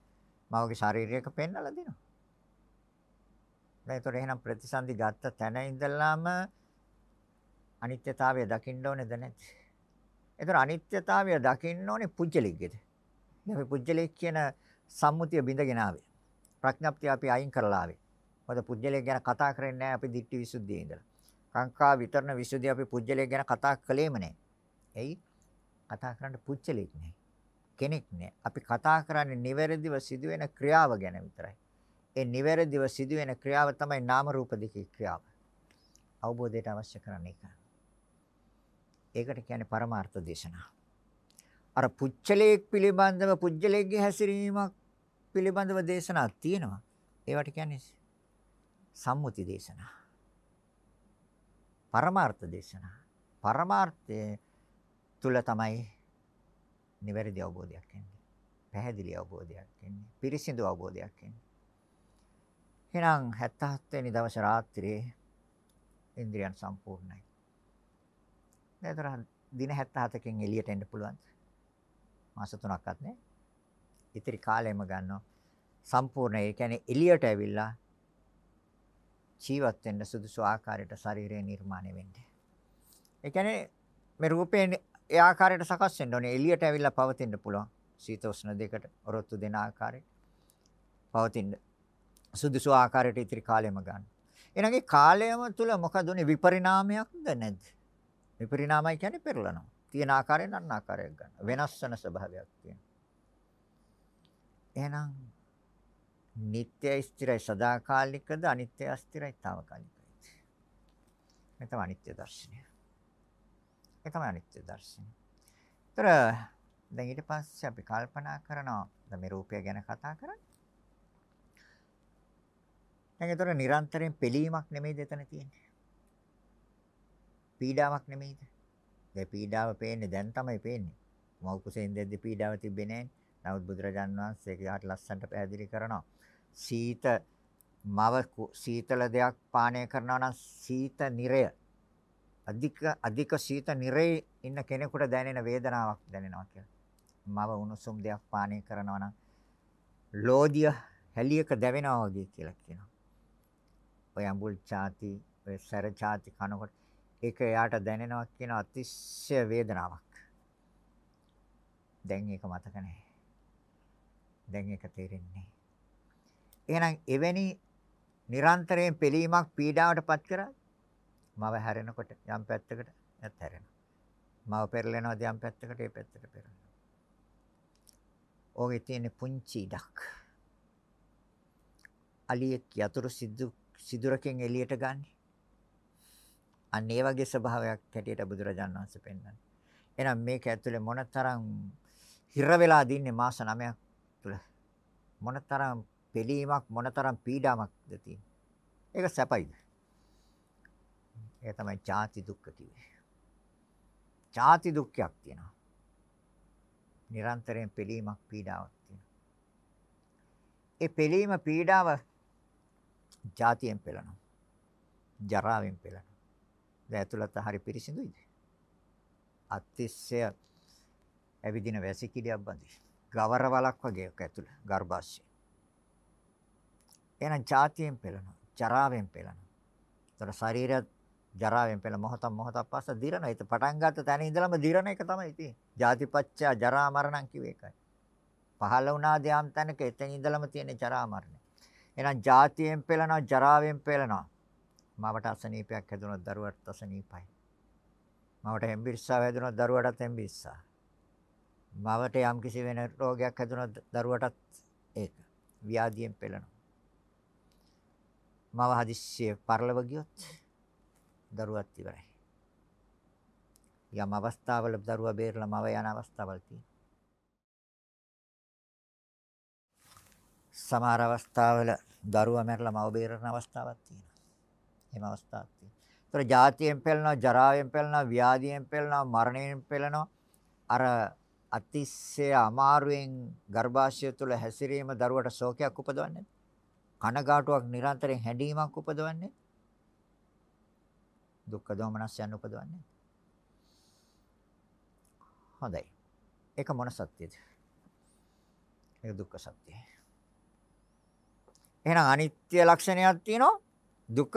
මවගේ ශාරීරියක පෙන්නලා දෙනවා. දැන් ඒතකොට එහෙනම් ප්‍රතිසන්දි ගත්ත තැන ඉඳලාම අනිත්‍යතාවය දකින්න ඕනේද නැද්ද? ඒතර අනිත්‍යතාවය දකින්න ඕනේ පුජ්‍යලිග්ගෙද. දැන් මේ පුජ්‍යලිග් කියන සම්මුතිය බිඳගෙන ආවේ. ප්‍රඥප්තිය අපි අයින් කරලා ආවේ. මොකද පුජ්‍යලිග් ගැන කතා කරන්නේ නැහැ අපි දිට්ඨි විසුද්ධියේ ඉඳලා. කාංකා විතරන විසුද්ධිය අපි පුජ්‍යලයක් ගැන කතා කළේම නැහැ. එයි කතා කරන්න පුජ්‍යලෙක් නැහැ. කෙනෙක් නැහැ. අපි කතා කරන්නේ නිවැරදිව සිදුවෙන ක්‍රියාව ගැන විතරයි. ඒ නිවැරදිව සිදුවෙන ක්‍රියාව තමයි නාම රූප දෙකේ ක්‍රියාව. අවබෝධයට අවශ්‍ය කරන්නේ ඒක. ඒකට කියන්නේ පරමාර්ථ දේශනා. අර පුච්චලයක් පිළිබඳව පුජ්‍යලයේගේ හැසිරීමක් පිළිබඳව දේශනා තියෙනවා. ඒවට කියන්නේ සම්මුති දේශනා. පරමාර්ථ දේශනා. පරමාර්ථය තුල තමයි නිවැරදි අවබෝධයක් එන්නේ. පැහැදිලි අවබෝධයක් එන්නේ. පිරිසිදු අවබෝධයක් එන්නේ. එහෙනම් 77 වෙනි දවස් රාත්‍රියේ ඉන්ද්‍රියන් සම්පූර්ණයි. දැන් දින 77කින් එළියට එන්න පුළුවන්. මාස 3ක්වත් නේ. ඉතිරි කාලෙම ගන්නවා. සම්පූර්ණ ඒ කියන්නේ එළියට ඇවිල්ලා ජීවත් වෙන්න සුදුසු ආකාරයට ශරීරය නිර්මාණය වෙන්නේ. ඒ කියන්නේ මේ රූපේ ඒ ආකාරයට සකස් වෙන්න ඕනේ. එළියට ඇවිල්ලා පවතින්න පුළුවන්. සීතෝෂ්ණ දෙකට ඔරොත්තු දෙන ආකාරයට පවතින්න සුදුසු ආකාරයට ඉතිරි කාලෙම ගන්න. එහෙනම් කාලයම තුල මොකද උනේ විපරිණාමයක්ද නැද්ද? විපරිණාමයි කියන්නේ පෙරලනවා. තියෙන ආකාරයෙන් අන්න ආකාරයක් ගන්න. වෙනස් වෙන ස්වභාවයක් තියෙනවා. එහෙනම් නිට්ටයයි ස්ථිරයි සදාකාලිකද අනිත්‍ය අස්ථිරයි తాවකාලිකයි. මේ තමයි අනිත්‍ය දර්ශනය. ඒ තමයි අනිත්‍ය දර්ශනය. ඒතර දැන් ඊට පස්සේ අපි කල්පනා කරනවා දැන් මේ රූපය ගැන කතා කරන්නේ. දැන් ඒතර නිරන්තරයෙන් පිළීමක් නෙමෙයිද එතන තියෙන්නේ. පීඩාවක් නෙමෙයිද? ඒ පීඩාව පේන්නේ දැන් තමයි පේන්නේ. මව් කුසෙන් දෙද්දි පීඩාව තිබෙන්නේ නැහැ. නමුත් බුදුරජාන් වහන්සේ ඒකට ලස්සනට පැහැදිලි කරනවා. සීත මව සීතල දෙයක් පානය කරනවා නම් සීත නිරය අධික අධික සීත නිරේ ඉන්න කෙනෙකුට දැනෙන වේදනාවක් දැනෙනවා කියලා. මව උණුසුම් දෙයක් පානය කරනවා නම් ලෝදිය හැලියක දැවෙනවා වගේ කියලා කියනවා. ඔය අඹුල් ചാති, ඔය සැර ചാති කනකොට ඒක එයාට දැනෙනවා කියන අතිශය වේදනාවක්. දැන් ඒක මතක නැහැ. දැන් ඒක තේරෙන්නේ එහෙනම් එවැනි නිරන්තරයෙන් පිළීමක් පීඩාවටපත් කරා මව හැරෙනකොට යම් පැත්තකට නැත් හැරෙනවා. මව පෙරලෙනවද යම් පැත්තකට ඒ පැත්තට පෙරලෙනවා. ඕකේ තියෙන පුංචි ඉඩක්. අලියෙක් යතුරු සිදු සිදුරකින් එළියට ගන්න. අන්න ඒ වගේ ස්වභාවයක් හැටියට බුදුරජාණන් වහන්සේ පෙන්වන්නේ. එහෙනම් මේක ඇතුලේ මොනතරම් හිර වෙලා දින්නේ මාස 9ක් තුල. මොනතරම් පිළීමක් මොනතරම් පීඩාවක්ද තියෙන්නේ. ඒක සැපයිද? ඒ තමයි ජාති දුක්ඛ කිව්වේ. ජාති දුක්ඛයක් තියෙනවා. නිරන්තරයෙන් පිළීමක් පීඩාවක් තියෙනවා. ඒ පිළීම පීඩාව ජාතියෙන් පෙළනවා. ජරාවෙන් පෙළනවා. දැන් ඇතුළත හරි පිරිසිදුයිද? අතිශය ඇවිදින වැසිකිළියක් බඳි. ගවර වලක් වගේ එක ඇතුළ ගර්භාෂය. එහෙනම් ජාතියෙන් පෙළනවා. ජරාවෙන් පෙළනවා. ඒතර ශරීරය ජරාවෙන් පෙළ මොහොතක් මොහොතක් පස්ස දිරනවා. ඒක පටන් ගත්ත තැන ඉඳලම දිරන එක තමයි තියෙන්නේ. ජාතිපච්චය ජරා මරණම් කිව්ව එකයි. පහළ වුණා දයම් තැනක එතන ඉඳලම තියෙන ජරා මරණය. එහෙනම් ජාතියෙන් පෙළනවා ජරාවෙන් පෙළනවා. මවට අසනීපයක් හැදුනොත් දරුවට අසනීපයි. මවට හෙම්බිරිස්සාව හැදුනොත් දරුවටත් හෙම්බිරිස්සා. මවට යම් කිසි වෙන රෝගයක් හැදුනොත් දරුවටත් ඒක. ව්‍යාධියෙන් පෙළෙනවා. මව හදිස්සියේ පරලව ගියොත් දරුවත් ඉවරයි. යම් අවස්ථාවල දරුවා බේරලා මව යන අවස්ථාවල් තියෙනවා. සමහර අවස්ථාවල දරුවා මැරලා මව බේරන අවස්ථාවක් තියෙනවා. එහෙම අවස්ථාවක් තියෙනවා. ඒතර ජාතියෙන් පෙළනවා, ජරාවෙන් පෙළනවා, ව්‍යාධියෙන් පෙළනවා, මරණයෙන් පෙළනවා. අර අතිශය අමාරුවෙන් ගර්භාෂය තුළ හැසිරීම දරුවට ශෝකයක් උපදවන්නේ. කනගාටුවක් නිරන්තරයෙන් හැඬීමක් උපදවන්නේ. දුක්ඛ දෝමනස්යන් උපදවන්නේ. හොඳයි. ඒක මොන සත්‍යද? ඒක දුක්ඛ සත්‍යයි. එහෙනම් අනිත්‍ය ලක්ෂණයක් තියෙනවා දුක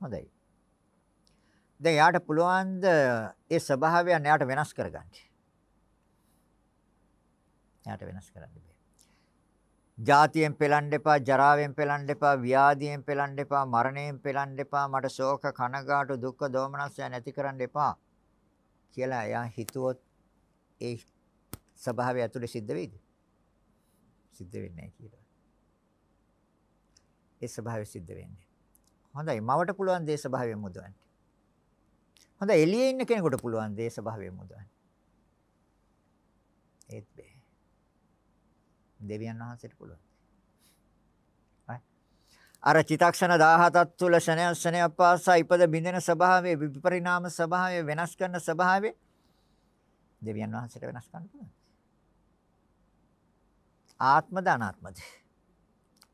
හොඳයි දැන් යාට පුළුවන් ද ඒ ස්වභාවයන් යාට වෙනස් කරගන්න යාට වෙනස් කරන්න බෑ ජාතියෙන් පෙලන්න එපා ජරාවෙන් පෙලන්න එපා ව්‍යාධියෙන් පෙලන්න එපා මරණයෙන් පෙලන්න එපා මට ශෝක කනගාටු දුක්ඛ දෝමනස්ය නැති කරන්න එපා කියලා එයා හිතුවොත් ඒ ස්වභාවය ඇතුලේ සිද්ධ වෙයිද සිද්ධ වෙන්නේ නැහැ කියලා ඒ ස්වභාවය සිද්ධ වෙන්නේ. හොඳයි මවට පුළුවන් දේ ස්වභාවයෙන් මුදවන්න. හොඳයි එළියේ ඉන්න කෙනෙකුට පුළුවන් දේ ස්වභාවයෙන් මුදවන්න. ඒත් බෑ. දෙවියන් වහන්සේට පුළුවන්. අර චිතක්ෂණ 17ක් තුල ශනය ශනය පාසා ඉපද බින්දෙන ස්වභාවයේ විපරිණාම ස්වභාවය වෙනස් කරන ස්වභාවය දෙවියන් වහන්සේට වෙනස් කරන්න පුළුවන්. ආත්මද අනාත්මද?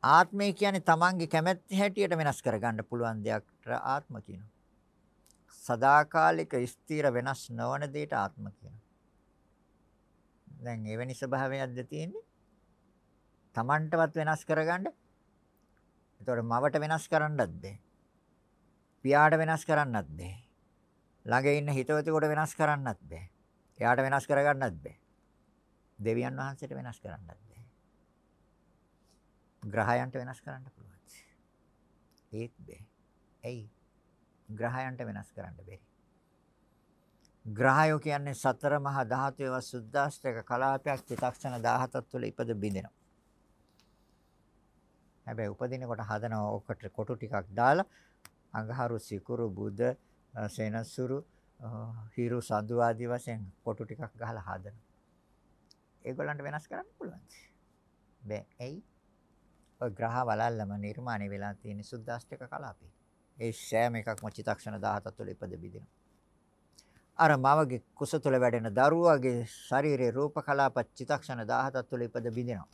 ආත්මය කියන්නේ තමන්ගේ කැමැත්ත හැටියට වෙනස් කරගන්න පුළුවන් දෙයකට ආත්ම කියනවා. සදාකාලික ස්ථිර වෙනස් නොවන දෙයට ආත්ම කියනවා. දැන් එවැනි ස්වභාවයක්ද තියෙන්නේ? තමන්ටවත් වෙනස් කරගන්න. ඒතකොට මවට වෙනස් කරන්නත් බෑ. පියාට වෙනස් කරන්නත් බෑ. ළඟ ඉන්න හිතවතෙකුට වෙනස් කරන්නත් බෑ. එයාට වෙනස් කරගන්නත් බෑ. දෙවියන් වහන්සේට වෙනස් කරන්නත් බෑ. ග්‍රහයන්ට වෙනස් කරන්න පුළුවන්. ඒත් බෑ. ඇයි? ග්‍රහයන්ට වෙනස් කරන්න බැරි. ග්‍රහයෝ කියන්නේ සතර මහා ධාතුවේ සුද්දාස්තක කලාපයක් චිතක්ෂණ 17ක් තුළ ඉපද බිඳිනවා. හැබැයි උපදිනකොට හදනවා ඔකට කොටු ටිකක් දාලා අඟහරු සිකුරු බුද සෙනසුරු හිරු සඳු ආදී වශයෙන් කොටු ටිකක් ගහලා හදනවා. ඒගොල්ලන්ට වෙනස් කරන්න පුළුවන්. බෑ. ඇයි? ඔය ග්‍රහ වලල්ලම නිර්මාණය වෙලා තියෙන සුද්දාෂ්ටක කලාපේ. ඒ සෑම එකක්ම චිතක්ෂණ 17 තුළ ඉපද බිදිනවා. අර මවගේ කුස තුළ වැඩෙන දරුවගේ ශරීරයේ රූප කලාප චිතක්ෂණ 17 තුළ ඉපද බිදිනවා.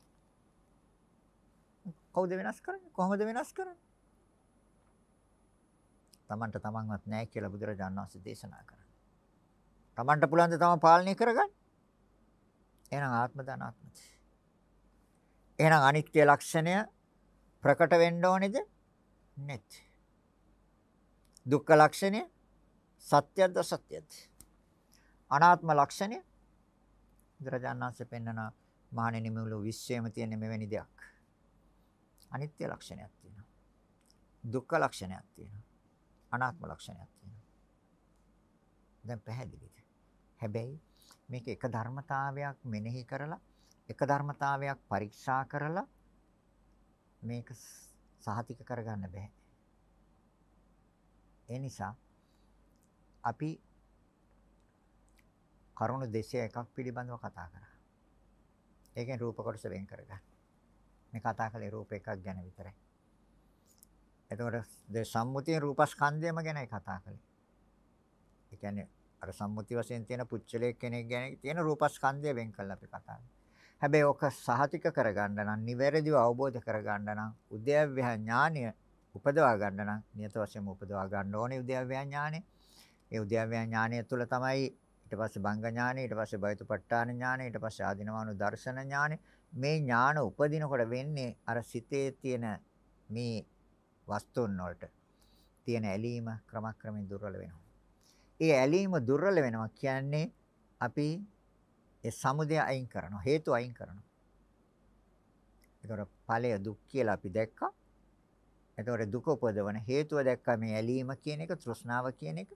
කවුද වෙනස් කරන්නේ? කොහොමද වෙනස් කරන්නේ? Tamanට තමන්වත් නැහැ කියලා බුදුරජාණන් වහන්සේ දේශනා කරා. Tamanට පුළුවන් ද තම පාලනය කරගන්න? එහෙනම් ආත්ම දානාත්මද? එහෙනම් අනිත්‍ය ලක්ෂණය ප්‍රකට වෙන්න ඕනේද? නැත්. දුක්ඛ ලක්ෂණය සත්‍යද අසත්‍යද? අනාත්ම ලක්ෂණය බුදුරජාණන් වහන්සේ පෙන්වන මහණෙනි මුළු විශ්වයේම තියෙන මෙවැනි දෙයක්. අනිත්‍ය ලක්ෂණයක් තියෙනවා. දුක්ඛ ලක්ෂණයක් තියෙනවා. අනාත්ම ලක්ෂණයක් තියෙනවා. දැන් පැහැදිලිද? හැබැයි මේක එක ධර්මතාවයක් මෙනෙහි කරලා එක ධර්මතාවයක් පරීක්ෂා කරලා මේක සහතික කරගන්න බෑ. ඒ නිසා අපි කරුණු 201ක් පිළිබඳව කතා කරා. ඒකෙන් රූප කොටස වෙන් කරගන්න. මේ කතා කළේ රූප එකක් ගැන විතරයි. එතකොට ද සම්මුතිය රූපස්කන්ධයම ගැනයි කතා කළේ. ඒ කියන්නේ අර සම්මුති වශයෙන් තියෙන පුච්චලයක් කෙනෙක් ගැන තියෙන රූපස්කන්ධය වෙන් කළා අපි කතා හැබැයි ඔක සහතික කරගන්න නම් නිවැරදිව අවබෝධ කරගන්න නම් උද්‍යව්‍ය ඥානය උපදවා ගන්න නම් නියත වශයෙන්ම උපදවා ගන්න ඕනේ උද්‍යව්‍ය ඥානය. ඒ උද්‍යව්‍ය ඥානය තුළ තමයි ඊට පස්සේ බංග ඥානය, ඊට පස්සේ බයතුපට්ඨාන ඥානය, ඊට පස්සේ ආධිනවානු දර්ශන ඥානය. මේ ඥාන උපදිනකොට වෙන්නේ අර සිතේ තියෙන මේ වස්තුන් වලට තියෙන ඇලීම ක්‍රමක්‍රමයෙන් දුර්වල වෙනවා. ඒ ඇලීම දුර්වල වෙනවා කියන්නේ අපි ඒ සමුදය අයින් කරනවා හේතු අයින් කරනවා. ඒතකොට ඵලය දුක් කියලා අපි දැක්කා. ඒතකොට දුක උපදවන හේතුව දැක්කා මේ ඇලීම කියන එක තෘෂ්ණාව කියන එක.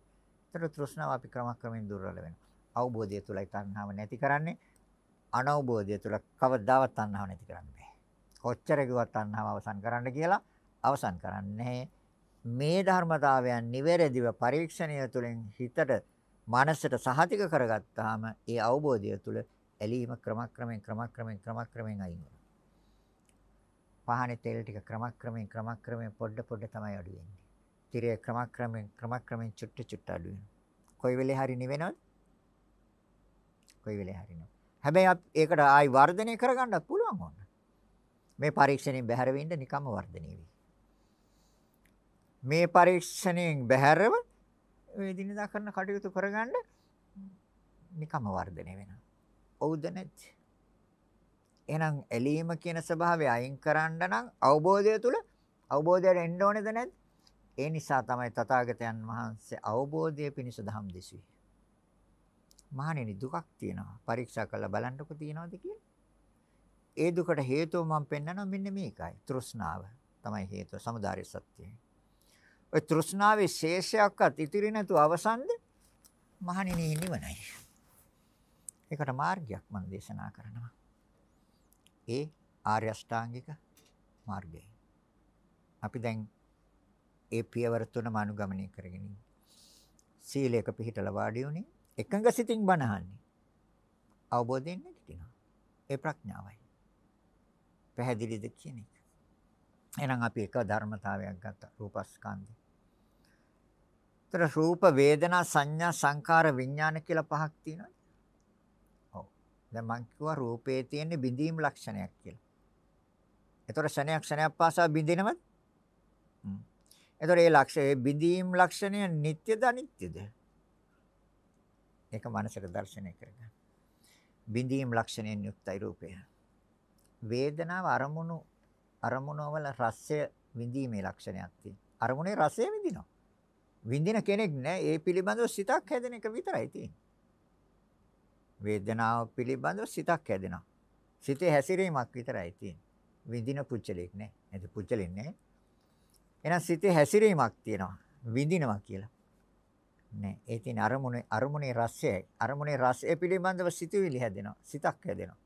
ඒතකොට තෘෂ්ණාව අපි ක්‍රමක්‍රමයෙන් දුර්වල වෙනවා. අවබෝධය තුලයි තණ්හාව නැති කරන්නේ. අනවබෝධය තුල කවදාවත් තණ්හාව නැති කරන්න බෑ. කොච්චර කිව්වත් තණ්හාව අවසන් කරන්න කියලා අවසන් කරන්නේ මේ ධර්මතාවයන් නිවැරදිව පරීක්ෂණය තුළින් හිතට මනසට සහතික කරගත්තාම ඒ අවබෝධය තුළ ඇලීම ක්‍රමක්‍රමයෙන් ක්‍රමක්‍රමයෙන් ක්‍රමක්‍රමයෙන් අයින් වෙනවා. පහනේ තෙල් ටික ක්‍රමක්‍රමයෙන් ක්‍රමක්‍රමයෙන් පොඩ පොඩ තමයි අඩු වෙන්නේ. තිරය ක්‍රමක්‍රමයෙන් ක්‍රමක්‍රමයෙන් චුට්ට චුට්ට අඩු වෙනවා. කොයි වෙලේ හරි නිවෙනවද? කොයි වෙලේ හරි නෝ. හැබැයි ඒකට ආයි වර්ධනය කරගන්නත් පුළුවන් ඕන. මේ පරීක්ෂණයෙන් බැහැර වෙන්න නිකම්ම වර්ධනය වෙයි. මේ පරීක්ෂණයෙන් බැහැරව එදිනදා කරන කටයුතු කරගන්න නිකම්ම වර්ධනය වෙනවා. ඔව්ද නැද්ද? එහෙනම් ඇලීම කියන ස්වභාවය අයින් කරන්න නම් අවබෝධය තුල අවබෝධයට එන්න ඕනේද නැද්ද? ඒ නිසා තමයි තථාගතයන් වහන්සේ අවබෝධය පිණිස දහම් දෙසුවේ. මහණෙනි දුකක් තියෙනවා. පරීක්ෂා කරලා බලන්නකො තියනවද කියලා. ඒ දුකට හේතුව මම පෙන්නනවා මෙන්න මේකයි. තෘෂ්ණාව තමයි හේතුව. සමුදාය සත්‍යය. ඔය තෘෂ්ණාවේ ශේෂයක්වත් ඉතිරි නැතුව අවසන්ද මහණෙනි නිවනයි. ඒකට මාර්ගයක් මම දේශනා කරනවා. ඒ ආර්ය අෂ්ටාංගික මාර්ගය. අපි දැන් ඒ පියවර තුනම අනුගමනය කරගෙන සීලයක පිළිහිටලා වාඩි වුණේ එකඟ සිතින් බණහන්නේ. අවබෝධයෙන් නැගිටිනවා. ඒ ප්‍රඥාවයි. පැහැදිලිද කියන එක. එහෙනම් අපි එක ධර්මතාවයක් ගත්තා රූපස්කන්ධය. ඒතර රූප වේදනා සංඥා සංකාර විඥාන කියලා පහක් තියෙනවා. ඔව්. දැන් මං කිව්වා රූපේ තියෙන බිඳීම් ලක්ෂණයක් කියලා. ඒතර ශණයක් ශණයක් පාසා බිඳිනවද? හ්ම්. ඒතර ඒ ලක්ෂය බිඳීම් ලක්ෂණය නිට්ටයද අනිත්‍යද? ඒක මනසට දැర్శණය කරගන්න. බිඳීම් ලක්ෂණයෙන් යුක්තයි රූපය. වේදනාව අරමුණු අරමුණ වල රසය විඳීමේ ලක්ෂණයක් තියෙනවා. අරමුණේ රසය විඳිනවා. විඳින කෙනෙක් නෑ. ඒ පිළිබඳව සිතක් හැදෙන එක විතරයි තියෙන්නේ. වේදනාව පිළිබඳව සිතක් හැදෙනවා. සිතේ හැසිරීමක් විතරයි තියෙන්නේ. විඳින පුච්චලෙක් නෑ. නැති පුච්චලෙක් නෑ. එහෙනම් සිතේ හැසිරීමක් තියෙනවා. විඳිනවා කියලා. නැහැ. ඒ තියෙන අරමුණේ අරමුණේ රසයයි. අරමුණේ රසය පිළිබඳව සිතුවිලි හැදෙනවා. සිතක් හැදෙනවා.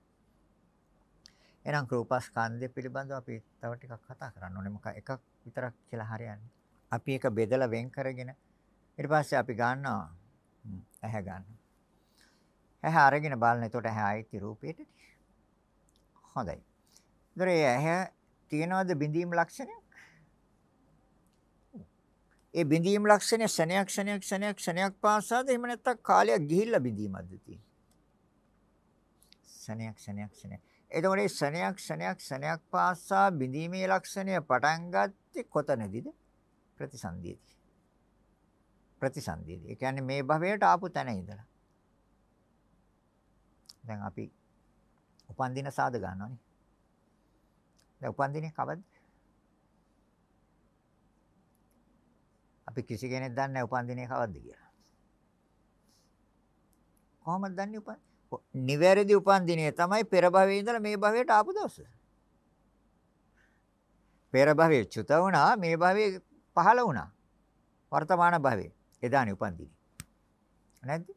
එහෙනම් රූපස්කන්ධය පිළිබඳව අපි තව ටිකක් කතා කරන්න ඕනේ. මොකක් එකක් විතරක් කියලා හරියන්නේ. අපි ඒක බෙදලා වෙන් කරගෙන ඊට පස්සේ අපි ගන්නවා ඇහැ ගන්න. ඇහැ අරගෙන බලන. එතකොට ඇහැ ආйти රූපයට. හොඳයි. ඒතර ඇහැ තියනවාද බිඳීම් ලක්ෂණය? ඒ බිඳීම් ලක්ෂණය ශනයක් ශනයක් ශනයක් ශනයක් පාසාද එහෙම නැත්නම් කාලයක් ගිහිල්ලා බිඳීමක්ද තියෙන්නේ? ශනයක් ශනයක් ශනයක්. එතකොට මේ ශනයක් ශනයක් ශනයක් පාසා බිඳීමේ ලක්ෂණය පටන් ගත්තේ කොතනදීද? ප්‍රතිසන්දියේදී. ප්‍රතිසන්දියේදී. ඒ කියන්නේ මේ භවයට ආපු තැන ඉඳලා. දැන් අපි උපන් දින සාද ගන්නවනේ. දැන් උපන් දිනේ අපි කිසි කෙනෙක් දන්නේ නැහැ උපන් දිනේ කවද්ද කියලා. කොහොමද දන්නේ උපන්? නිවැරදි උපන් දිනේ තමයි පෙර භවයේ ඉඳලා මේ භවයට ආපු දවස. පෙර භවයේ චුත වුණා මේ භවයේ පහළ වුණා. වර්තමාන භවයේ එදානේ උපන් දිනේ. නැද්ද?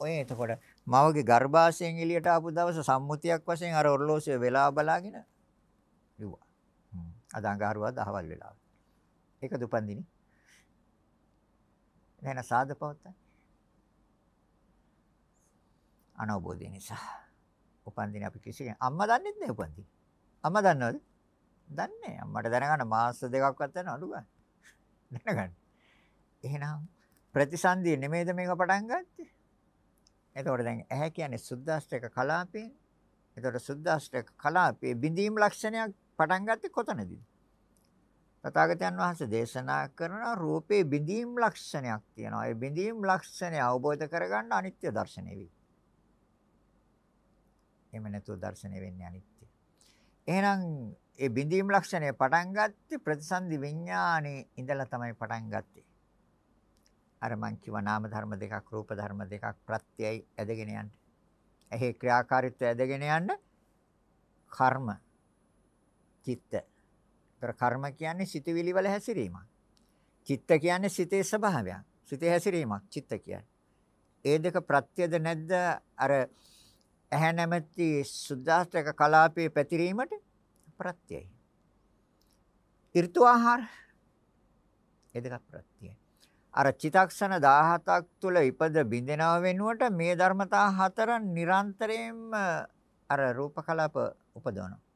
ඔය එතකොට මවගේ ගර්භාෂයෙන් එළියට ආපු දවස සම්මුතියක් වශයෙන් අර ඔර්ලෝසුවේ වෙලා බලාගෙන ලිව්වා. අද අඟහරුවා දහවල් වෙලාව. ඒක දුපන් දිනේ. එහෙනම් සාද පවත්තයි. අනවබෝධය නිසා. උපන් දිනේ අපි කිසි කෙනෙක් අම්මා දන්නෙත් නෑ උපන් දිනේ. අම්මා දන්නවද? දන්නේ නෑ. අම්මට දැනගන්න මාස දෙකක්වත් යන අඩු ගන්න. දැනගන්න. එහෙනම් ප්‍රතිසන්දිය නෙමෙයිද මේක පටන් ගත්තේ? එතකොට දැන් ඇහැ කියන්නේ සුද්දාෂ්ටක කලාපේ. එතකොට සුද්දාෂ්ටක කලාපේ බිඳීම් ලක්ෂණයක් පටන් ගත්තේ කොතනදීද? තථාගතයන් වහන්සේ දේශනා කරන රූපේ බිඳීම් ලක්ෂණයක් තියෙනවා. ඒ බිඳීම් ලක්ෂණය අවබෝධ කරගන්න අනිත්‍ය දර්ශනය වෙයි. එහෙම නැතුව දර්ශනය වෙන්නේ අනිත්‍ය. එහෙනම් ඒ බිඳීම් ලක්ෂණය පටන් ගත්තේ ප්‍රතිසන්දි විඥානේ ඉඳලා තමයි පටන් ගත්තේ. අර මං කිව්ව නාම ධර්ම දෙකක් රූප ධර්ම දෙකක් ප්‍රත්‍යයයි ඇදගෙන යන්න. එහි ක්‍රියාකාරීත්වය ඇදගෙන යන්න කර්ම චිත්ත ඒතර කර්ම කියන්නේ සිතවිලි වල හැසිරීමක්. චිත්ත කියන්නේ සිතේ ස්වභාවයක්. සිතේ හැසිරීමක් චිත්ත කියන්නේ. ඒ දෙක ප්‍රත්‍යද නැද්ද අර ඇහැ නැමැති සුද්දාස්ත්‍රක කලාපයේ පැතිරීමට ප්‍රත්‍යයයි. ඍතු ආහාර ඒ දෙක ප්‍රත්‍යයයි. අර චිතක්ෂණ 17ක් තුල ඉපද බින්දෙනව වෙනුවට මේ ධර්මතා හතර නිරන්තරයෙන්ම අර රූප කලාප උපදවනවා.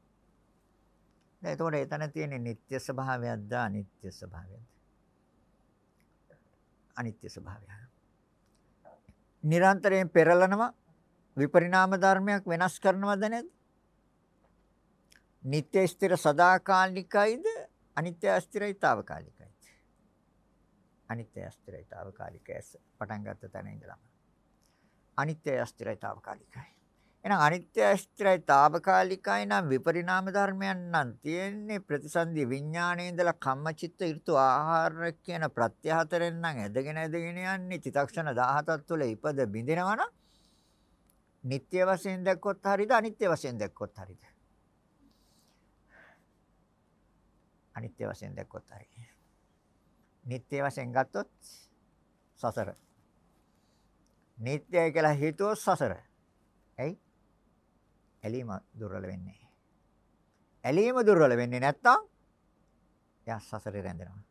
එතකොට එතන තියෙන නිත්‍ය ස්වභාවයක්ද අනිත්‍ය ස්වභාවයක්ද? අනිත්‍ය ස්වභාවය. නිරන්තරයෙන් පෙරලනවා විපරිණාම ධර්මයක් වෙනස් කරනවද නැද්ද? නිත්‍ය ස්ථිර සදාකාලිකයිද අනිත්‍ය ස්ථිරයිතාවකාලිකයි. අනිත්‍ය ස්ථිරයිතාවකාලිකයි පටන් ගත්ත තැන ඉඳලම. අනිත්‍ය ස්ථිරයිතාවකාලිකයි. එහෙනම් අනිත්‍යස්ත්‍රයි తాවකාලිකයි නම් විපරිණාම ධර්මයන් නම් තියෙන්නේ ප්‍රතිසන්දි විඥානයේ ඉඳලා කම්මචිත්ත ඍතු ආහාර කියන ප්‍රත්‍ය හතරෙන් නම් ඇදගෙන ඇදගෙන යන්නේ චිතක්ෂණ 17ක් තුළ ඉපද බිඳිනවා නම් නিত্য වශයෙන් දැක්කොත් හරියද අනිත්‍ය වශයෙන් දැක්කොත් හරියද අනිත්‍ය වශයෙන් දැක්කොත් හරියි නিত্য වශයෙන් ගත්තොත් සසර. නিত্যය කියලා හිතුවොත් සසර. ඇයි? ඇලීම දුර්වල වෙන්නේ. ඇලීම දුර්වල වෙන්නේ නැත්තම් එයා සසරේ රැඳෙනවා.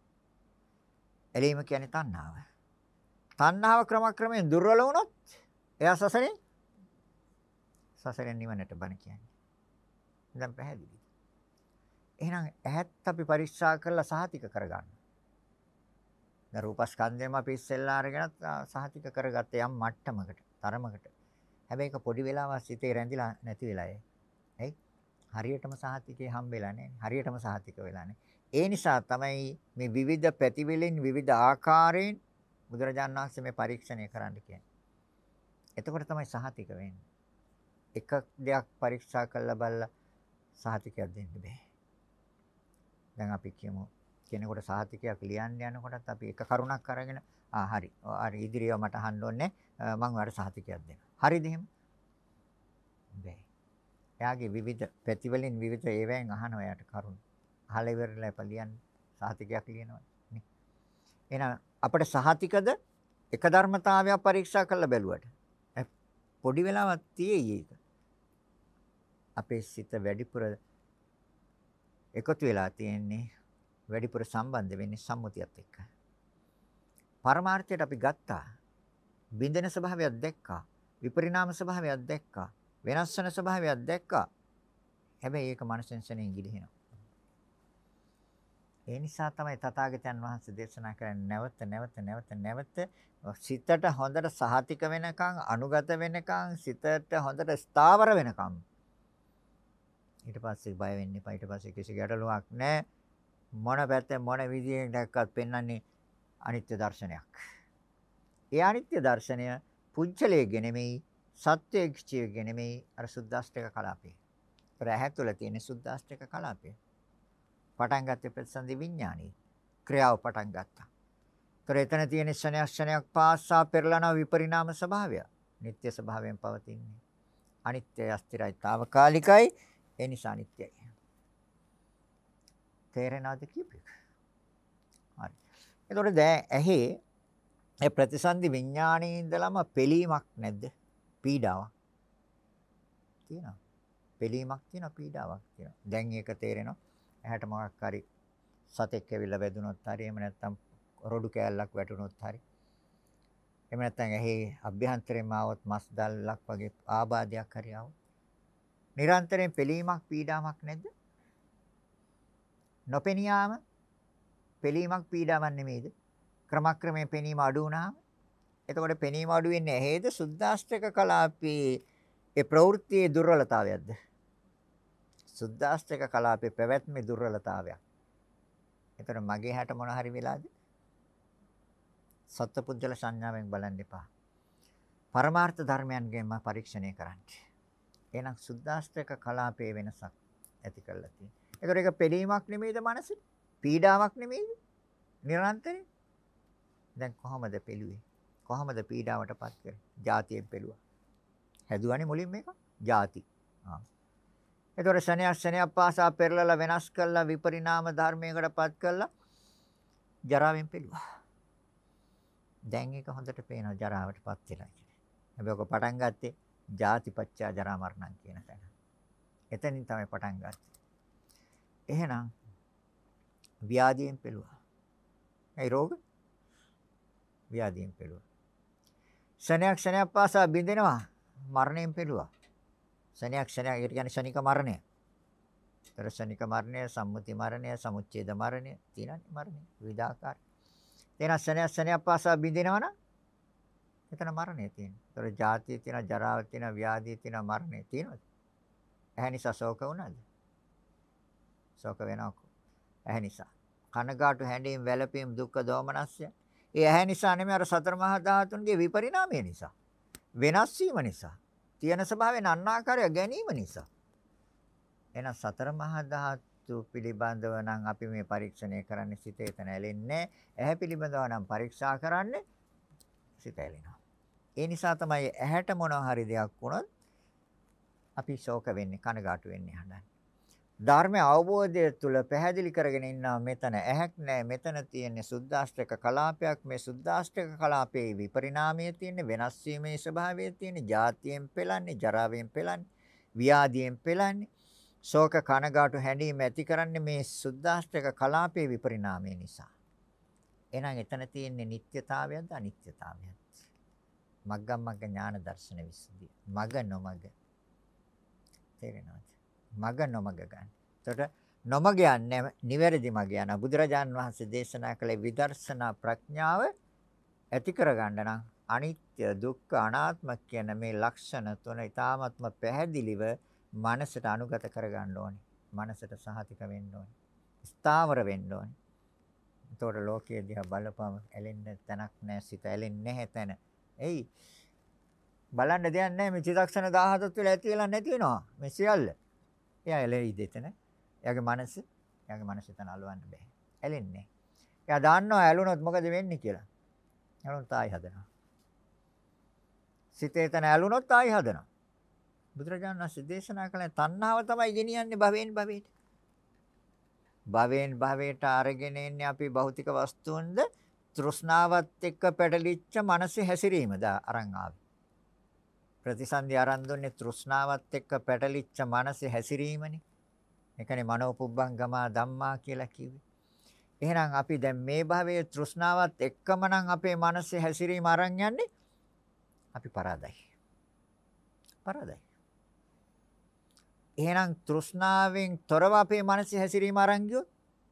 ඇලීම කියන්නේ තණ්හාව. තණ්හාව ක්‍රමක්‍රමයෙන් දුර්වල වුණොත් එයා සසරෙන් සසරෙන් නිවනට බණ කියන්නේ. දැන් පැහැදිලි. එහෙනම් ඇහත් අපි පරික්ෂා කරලා සහතික කරගන්න. දැන් රූපස්කන්ධයම අපි ඉස්සෙල්ලා අරගෙන සහතික කරගත්තේ යම් මට්ටමකට, තරමකට. හැබැයි ඒක පොඩි වෙලාවක් සිතේ රැඳිලා නැති වෙලා ඒ. ඇයි? හරියටම සාහිතිකේ හම්බෙලා නැහැ. හරියටම සාහිතික වෙලා නැහැ. ඒ නිසා තමයි මේ විවිධ පැතිවලින් විවිධ ආකාරයෙන් බුදුරජාණන් වහන්සේ මේ පරීක්ෂණය කරන්න කියන්නේ. එතකොට තමයි සාහිතික වෙන්නේ. එක දෙයක් පරීක්ෂා කරලා බලලා සාහිතිකයක් දෙන්න බෑ. දැන් අපි කියමු කෙනෙකුට සාහිතිකයක් ලියන්න යනකොටත් අපි එක කරුණක් අරගෙන ආ හරි. හරි ඉදිරියව මට අහන්න ඕනේ. මම ඔයාලට සාහිතිකයක් දෙනවා. හරිද එහෙම? බෑ. එයාගේ විවිධ පැතිවලින් විවිධ ඒවැයෙන් අහනවා එයාට කරුණු. අහලා ඉවරලා පලියන් සහතිකයක් ලියනවා නේ. එහෙනම් අපිට සහතිකද එක ධර්මතාවයක් පරීක්ෂා කරලා බැලුවට පොඩි වෙලාවක් තියෙයි ඒක. අපේ සිත වැඩිපුර එකතු වෙලා තියෙන්නේ වැඩිපුර සම්බන්ධ වෙන්නේ සම්මුතියත් එක්ක. පරමාර්ථයට අපි ගත්තා. බින්දෙන ස්වභාවයක් දැක්කා. විපරිණාම ස්වභාවයක් දැක්කා. වෙනස් වෙන ස්වභාවයක් දැක්කා. හැබැයි ඒක මනසෙන් සෙනෙන් ගිලිහෙනවා. ඒ නිසා තමයි තථාගතයන් වහන්සේ දේශනා කරන්නේ නැවත නැවත නැවත නැවත සිතට හොඳට සහතික වෙනකන් අනුගත වෙනකන් සිතට හොඳට ස්ථාවර වෙනකන් ඊට පස්සේ බය වෙන්න එපා ඊට පස්සේ කිසි ගැටලුවක් නැහැ මොන පැත්තෙන් මොන විදියෙන් දැක්කත් පෙන්වන්නේ අනිත්‍ය දර්ශනයක්. ඒ අනිත්‍ය දර්ශනය පුජ්‍යලයේ නෙමෙයි සත්‍යයේ කිචියේ නෙමෙයි අර සුද්දාස්ඨක කලාපේ. රැහැ තුල තියෙන සුද්දාස්ඨක කලාපේ. පටන් ගත්තේ ප්‍රතිසන්දි විඥානයේ ක්‍රියාව පටන් ගත්තා. ඒතර එතන තියෙන ශනයක් පාසා පෙරලන විපරිණාම ස්වභාවය. නিত্য ස්වභාවයෙන් පවතින්නේ. අනිත්‍ය අස්තිරයි తాවකාලිකයි ඒ නිසා අනිත්‍යයි. තේරෙනවද කියපේ? හරි. එතකොට දැන් ඇහි ඒ ප්‍රතිසන්දි විඥානයේ ඉඳලම පෙලීමක් නැද්ද? පීඩාවක්. තියෙනවා. පෙලීමක් තියෙනවා පීඩාවක් තියෙනවා. දැන් ඒක තේරෙනවා. ඇහැට මොකක් හරි සතෙක් ඇවිල්ලා වැදුනොත් හරි එහෙම නැත්නම් රොඩු කෑල්ලක් වැටුනොත් හරි එහෙම නැත්නම් ඇහි අභ්‍යන්තරයෙන්ම આવොත් මස් දැල්ලක් වගේ ආබාධයක් හරි આવොත් නිරන්තරයෙන් පෙලීමක් පීඩාවක් නැද්ද? නොපෙනියාම පෙලීමක් පීඩාවක් නෙමෙයිද? ක්‍රමක්‍රමයෙන් පෙනීම අඩු වුණාම එතකොට පෙනීම අඩු වෙන්නේ ඇහේද සුද්දාෂ්ටක කලාපේ ඒ ප්‍රවෘත්තියේ දුර්වලතාවයක්ද? සුද්දාෂ්ටක කලාපේ පැවැත්මේ දුර්වලතාවයක්. එතන මගේ හැට මොන හරි වෙලාද? සත්පුද්ගල සංඥාවෙන් බලන්න එපා. පරමාර්ථ ධර්මයන්ගෙන්ම පරීක්ෂණය කරන්න. එහෙනම් සුද්දාස්ත්‍රක කලාපයේ වෙනසක් ඇති කරලා තියෙනවා. ඒතර ඒක පෙළීමක් නෙමෙයිද මනසේ? පීඩාවක් නෙමෙයිද? නිරන්තරයෙන්. දැන් කොහමද පෙළුවේ? කොහමද පීඩාවටපත් කරේ? જાතියෙන් පෙළුවා. හැදුවානේ මුලින් මේක? ಜಾති. ආ. ඒතර ශනයක් ශනයක් පාසා පෙරලලා වෙනස් කළා විපරිණාම ධර්මයකටපත් කළා ජරාවෙන් පෙළුවා. දැන් ඒක හොඳට පේනවා ජරාවටපත් වෙලා කියන්නේ. හැබැයි ඔක පටන් ගත්තේ ජාතිපච්චා ජරා මරණම් කියන තැන. එතනින් තමයි පටන් ගත්තේ. එහෙනම් ව්‍යාධියෙන් පෙළුවා. ඒ රෝග ව්‍යාධියෙන් පෙළුවා. ශනයක් ශනයක් පාසා බින්දෙනවා මරණයෙන් පෙළුවා. ශනයක් ශනයක් ඒ කියන්නේ ශනික මරණය. දර්ශනික මරණය, සම්මුති මරණය, සමුච්ඡේද මරණය, තියෙනනේ මරණය විවිධාකාර. තේන ශනයක් ශනයක් පාසා බින්දෙනවනම් එතන මරණය තියෙනවා. ඒතර ජාතිය තියෙනවා, ජරාව තියෙනවා, ව්‍යාධිය තියෙනවා, මරණය තියෙනවද? ඇහැ නිසා ශෝක වුණාද? ශෝක වෙනවා. ඇහැ නිසා. කනගාටු හැඬීම් වැළපීම් දුක්ඛ දෝමනස්ය. ඒ ඇහැ නිසා නෙමෙයි අර සතර මහා ධාතුන්ගේ විපරිණාමය නිසා. වෙනස් වීම නිසා. තියෙන ස්වභාවයෙන් අන්නාකාරය ගැනීම නිසා. එහෙනම් සතර මහා ධාතු පිළිබඳව නම් අපි මේ පරීක්ෂණය කරන්නේ සිතේ තන ඇලෙන්නේ. ඇහැ පිළිබඳව නම් පරීක්ෂා කරන්නේ සිත ඇලෙනවා. ඒ නිසා තමයි ඇහැට මොනවා හරි දෙයක් වුණොත් අපි ශෝක වෙන්නේ කනගාටු වෙන්නේ හඳන්නේ. ධර්ම අවබෝධය තුළ පැහැදිලි කරගෙන ඉන්නා මෙතන ඇහැක් නැහැ මෙතන තියෙන්නේ සුද්දාෂ්ටක කලාපයක් මේ සුද්දාෂ්ටක කලාපයේ විපරිණාමයේ තියෙන්නේ වෙනස් වීමේ ස්වභාවය තියෙන්නේ ජාතියෙන් පෙළන්නේ ජරාවෙන් පෙළන්නේ ව්‍යාධියෙන් පෙළන්නේ ශෝක කනගාටු හැඬීම ඇති කරන්නේ මේ සුද්දාෂ්ටක කලාපයේ විපරිණාමය නිසා එහෙනම් එතන තියෙන්නේ නිට්ටයතාවයක්ද අනිත්‍යතාවයක්ද මග්ගම් මග්ග ඥාන දර්ශන විසුද්ධිය. මග නොමග. තේරෙනවද? මග නොමග ගන්න. එතකොට නොමග යන්නේ නිවැරදි මග යන බුදුරජාන් වහන්සේ දේශනා කළ විදර්ශනා ප්‍රඥාව ඇති කරගන්න නම් අනිත්‍ය දුක්ඛ අනාත්ම කියන මේ ලක්ෂණ තුන ඊ타ත්ම පැහැදිලිව මනසට අනුගත කරගන්න ඕනේ. මනසට සහතික වෙන්න ඕනේ. ස්ථාවර වෙන්න ඕනේ. එතකොට ලෝකයේ දිහා බලපම ඇලෙන්න තැනක් නැහැ සිත ඇලෙන්නේ නැහැ තැන. එයි බලන්න දෙයක් නැහැ මේ චිත්තක්ෂණ 17ත් වෙලා ඇති වෙලා නැති වෙනවා මේ සියල්ල. එයා එළෙයිද එතන? එයාගේ මනස එයාගේ මනස එතන අලවන්න බෑ. ඇලෙන්නේ. එයා දන්නවා ඇලුනොත් මොකද වෙන්නේ කියලා. ඇලුනොත් ආයි හදනවා. සිතේ එතන ඇලුනොත් ආයි හදනවා. බුදුරජාණන් වහන්සේ දේශනා කළ තණ්හාව තමයි ගෙනියන්නේ භවෙන් භවයට. භවෙන් භවයට අරගෙන එන්නේ අපි භෞතික වස්තුන්ද තෘෂ්ණාවත් එක්ක පැටලිච්ච මනසේ හැසිරීමද අරන් ආවේ. ප්‍රතිසන්දි අරන් දුන්නේ තෘෂ්ණාවත් එක්ක පැටලිච්ච මනසේ හැසිරීමනේ. ඒකනේ මනෝපුබ්බංගම ධම්මා කියලා කිව්වේ. එහෙනම් අපි දැන් මේ භවයේ තෘෂ්ණාවත් එක්කම නම් අපේ මනසේ හැසිරීම අරන් යන්නේ අපි පරාදයි. පරාදයි. එහෙනම් තෘෂ්ණාවෙන් තොරව අපේ මනසේ හැසිරීම අරන් ගියොත්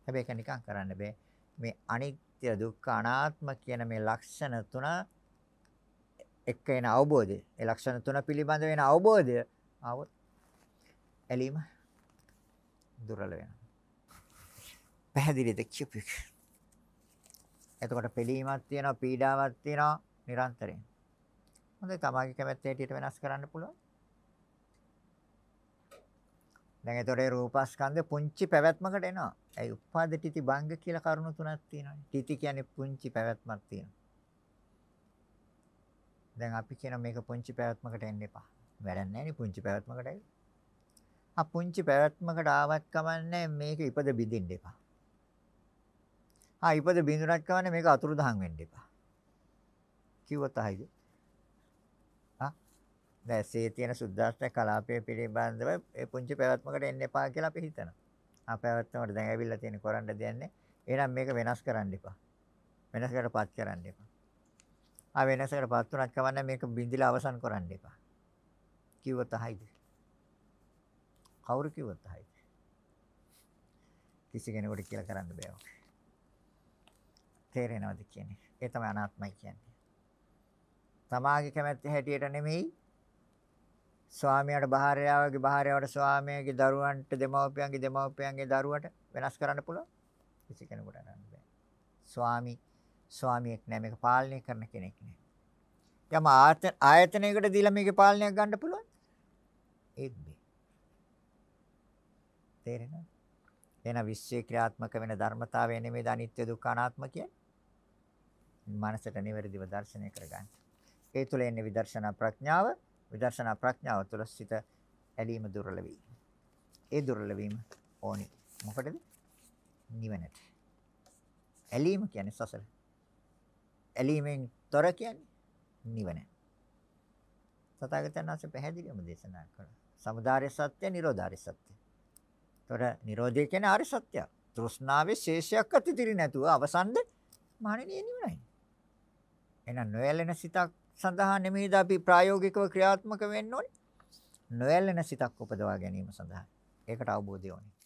හැබැයි ඒක නිකන් කරන්න බෑ. මේ අනික් අනිත්‍ය දුක්ඛ අනාත්ම කියන මේ ලක්ෂණ තුන එක්ක එන අවබෝධය. ඒ ලක්ෂණ තුන පිළිබඳ වෙන අවබෝධය આવොත් ඇලීම දුර්වල වෙනවා. පැහැදිලිද කියපු එතකොට පිළීමක් තියෙනවා, පීඩාවක් තියෙනවා නිරන්තරයෙන්. හොඳයි තමාගේ කැමැත්ත හැටියට වෙනස් කරන්න පුළුවන්. දැන් ඒතොරේ රූපස්කන්ධ පුංචි පැවැත්මකට එනවා. ඒ උපාද තිති භංග කියලා කරුණු තුනක් තියෙනවානේ. තිති කියන්නේ පුංචි පැවැත්මක් තියෙනවා. දැන් අපි කියන මේක පුංචි පැවැත්මකට එන්න එපා. වැඩක් නැහැ නේ පුංචි පැවැත්මකට ඇවිත්. ආ පුංචි පැවැත්මකට ආවත් කමන්නේ මේක ඉපද බිඳින්න එපා. ආ ඉපද බිඳුනත් කමන්නේ මේක අතුරුදහන් වෙන්න එපා. කිව්වොත් අහයිද? දැන් සේ තියෙන සුද්දාස්ත කලාපය පිළිබඳව ඒ පුංචි පැවැත්මකට එන්න එපා කියලා අපි හිතනවා. ආ පැවැත්මකට දැන් ඇවිල්ලා තියෙන කරන්න දෙන්නේ. එහෙනම් මේක වෙනස් කරන්න එපා. වෙනස්කරපත් කරන්න එපා. ආ වෙනස්කරපත් උනත් කවන්නේ මේක බින්දිලා අවසන් කරන්න එපා. කිව්වොත් අහයිද? කවුරු කිව්වොත් අහයිද? කිසි කෙනෙකුට කියලා කරන්න බෑ. තේරෙනවද කියන්නේ? ඒ තමයි අනාත්මයි කියන්නේ. තමාගේ කැමැත්ත හැටියට නෙමෙයි ස්වාමියාට භාර්යාවගේ භාර්යාවට ස්වාමියාගේ දරුවන්ට දෙමව්පියන්ගේ දෙමව්පියන්ගේ දරුවට වෙනස් කරන්න පුළුවන් කිසි කෙනෙකුට කරන්න බෑ. ස්වාමි ස්වාමියෙක් නෑ මේක පාලනය කරන කෙනෙක් නෑ. යම ආයතනයකට දීලා මේකේ පාලනයක් ගන්න පුළුවන්. ඒත් බෑ. තේරෙනවද? එහෙනම් විශ්වයේ ක්‍රියාත්මක වෙන ධර්මතාවය නෙමෙයි අනිත්‍ය දුක්ඛ අනාත්ම කියන්නේ. මනසට නිවැරදිව දර්ශනය කරගන්න. ඒ තුළ එන්නේ විදර්ශනා ප්‍රඥාව විදර්ශනා ප්‍රඥාව තුළ සිත ඇලීම දුර්වල වේ. ඒ දුර්වල වීම ඕනි. මොකටද? නිවනට. ඇලීම කියන්නේ සසල. ඇලීමෙන් තොර කියන්නේ නිවන. තථාගතයන් වහන්සේ පැහැදිලිවම දේශනා කළා. සමුදාය සත්‍ය, නිරෝධාරය සත්‍ය. තොර නිරෝධය කියන්නේ ආර්ය සත්‍යය. තෘෂ්ණාවේ ශේෂයක් අතිතිරි නැතුව අවසන්ද මහණෙනි නිවනයි. එහෙනම් නොයැලෙන සිතක් සඳහා නෙමෙයිද අපි ප්‍රායෝගිකව ක්‍රියාත්මක වෙන්න ඕනේ. නොයැලෙන සිතක් උපදවා ගැනීම සඳහා. ඒකට අවබෝධය ඕනේ.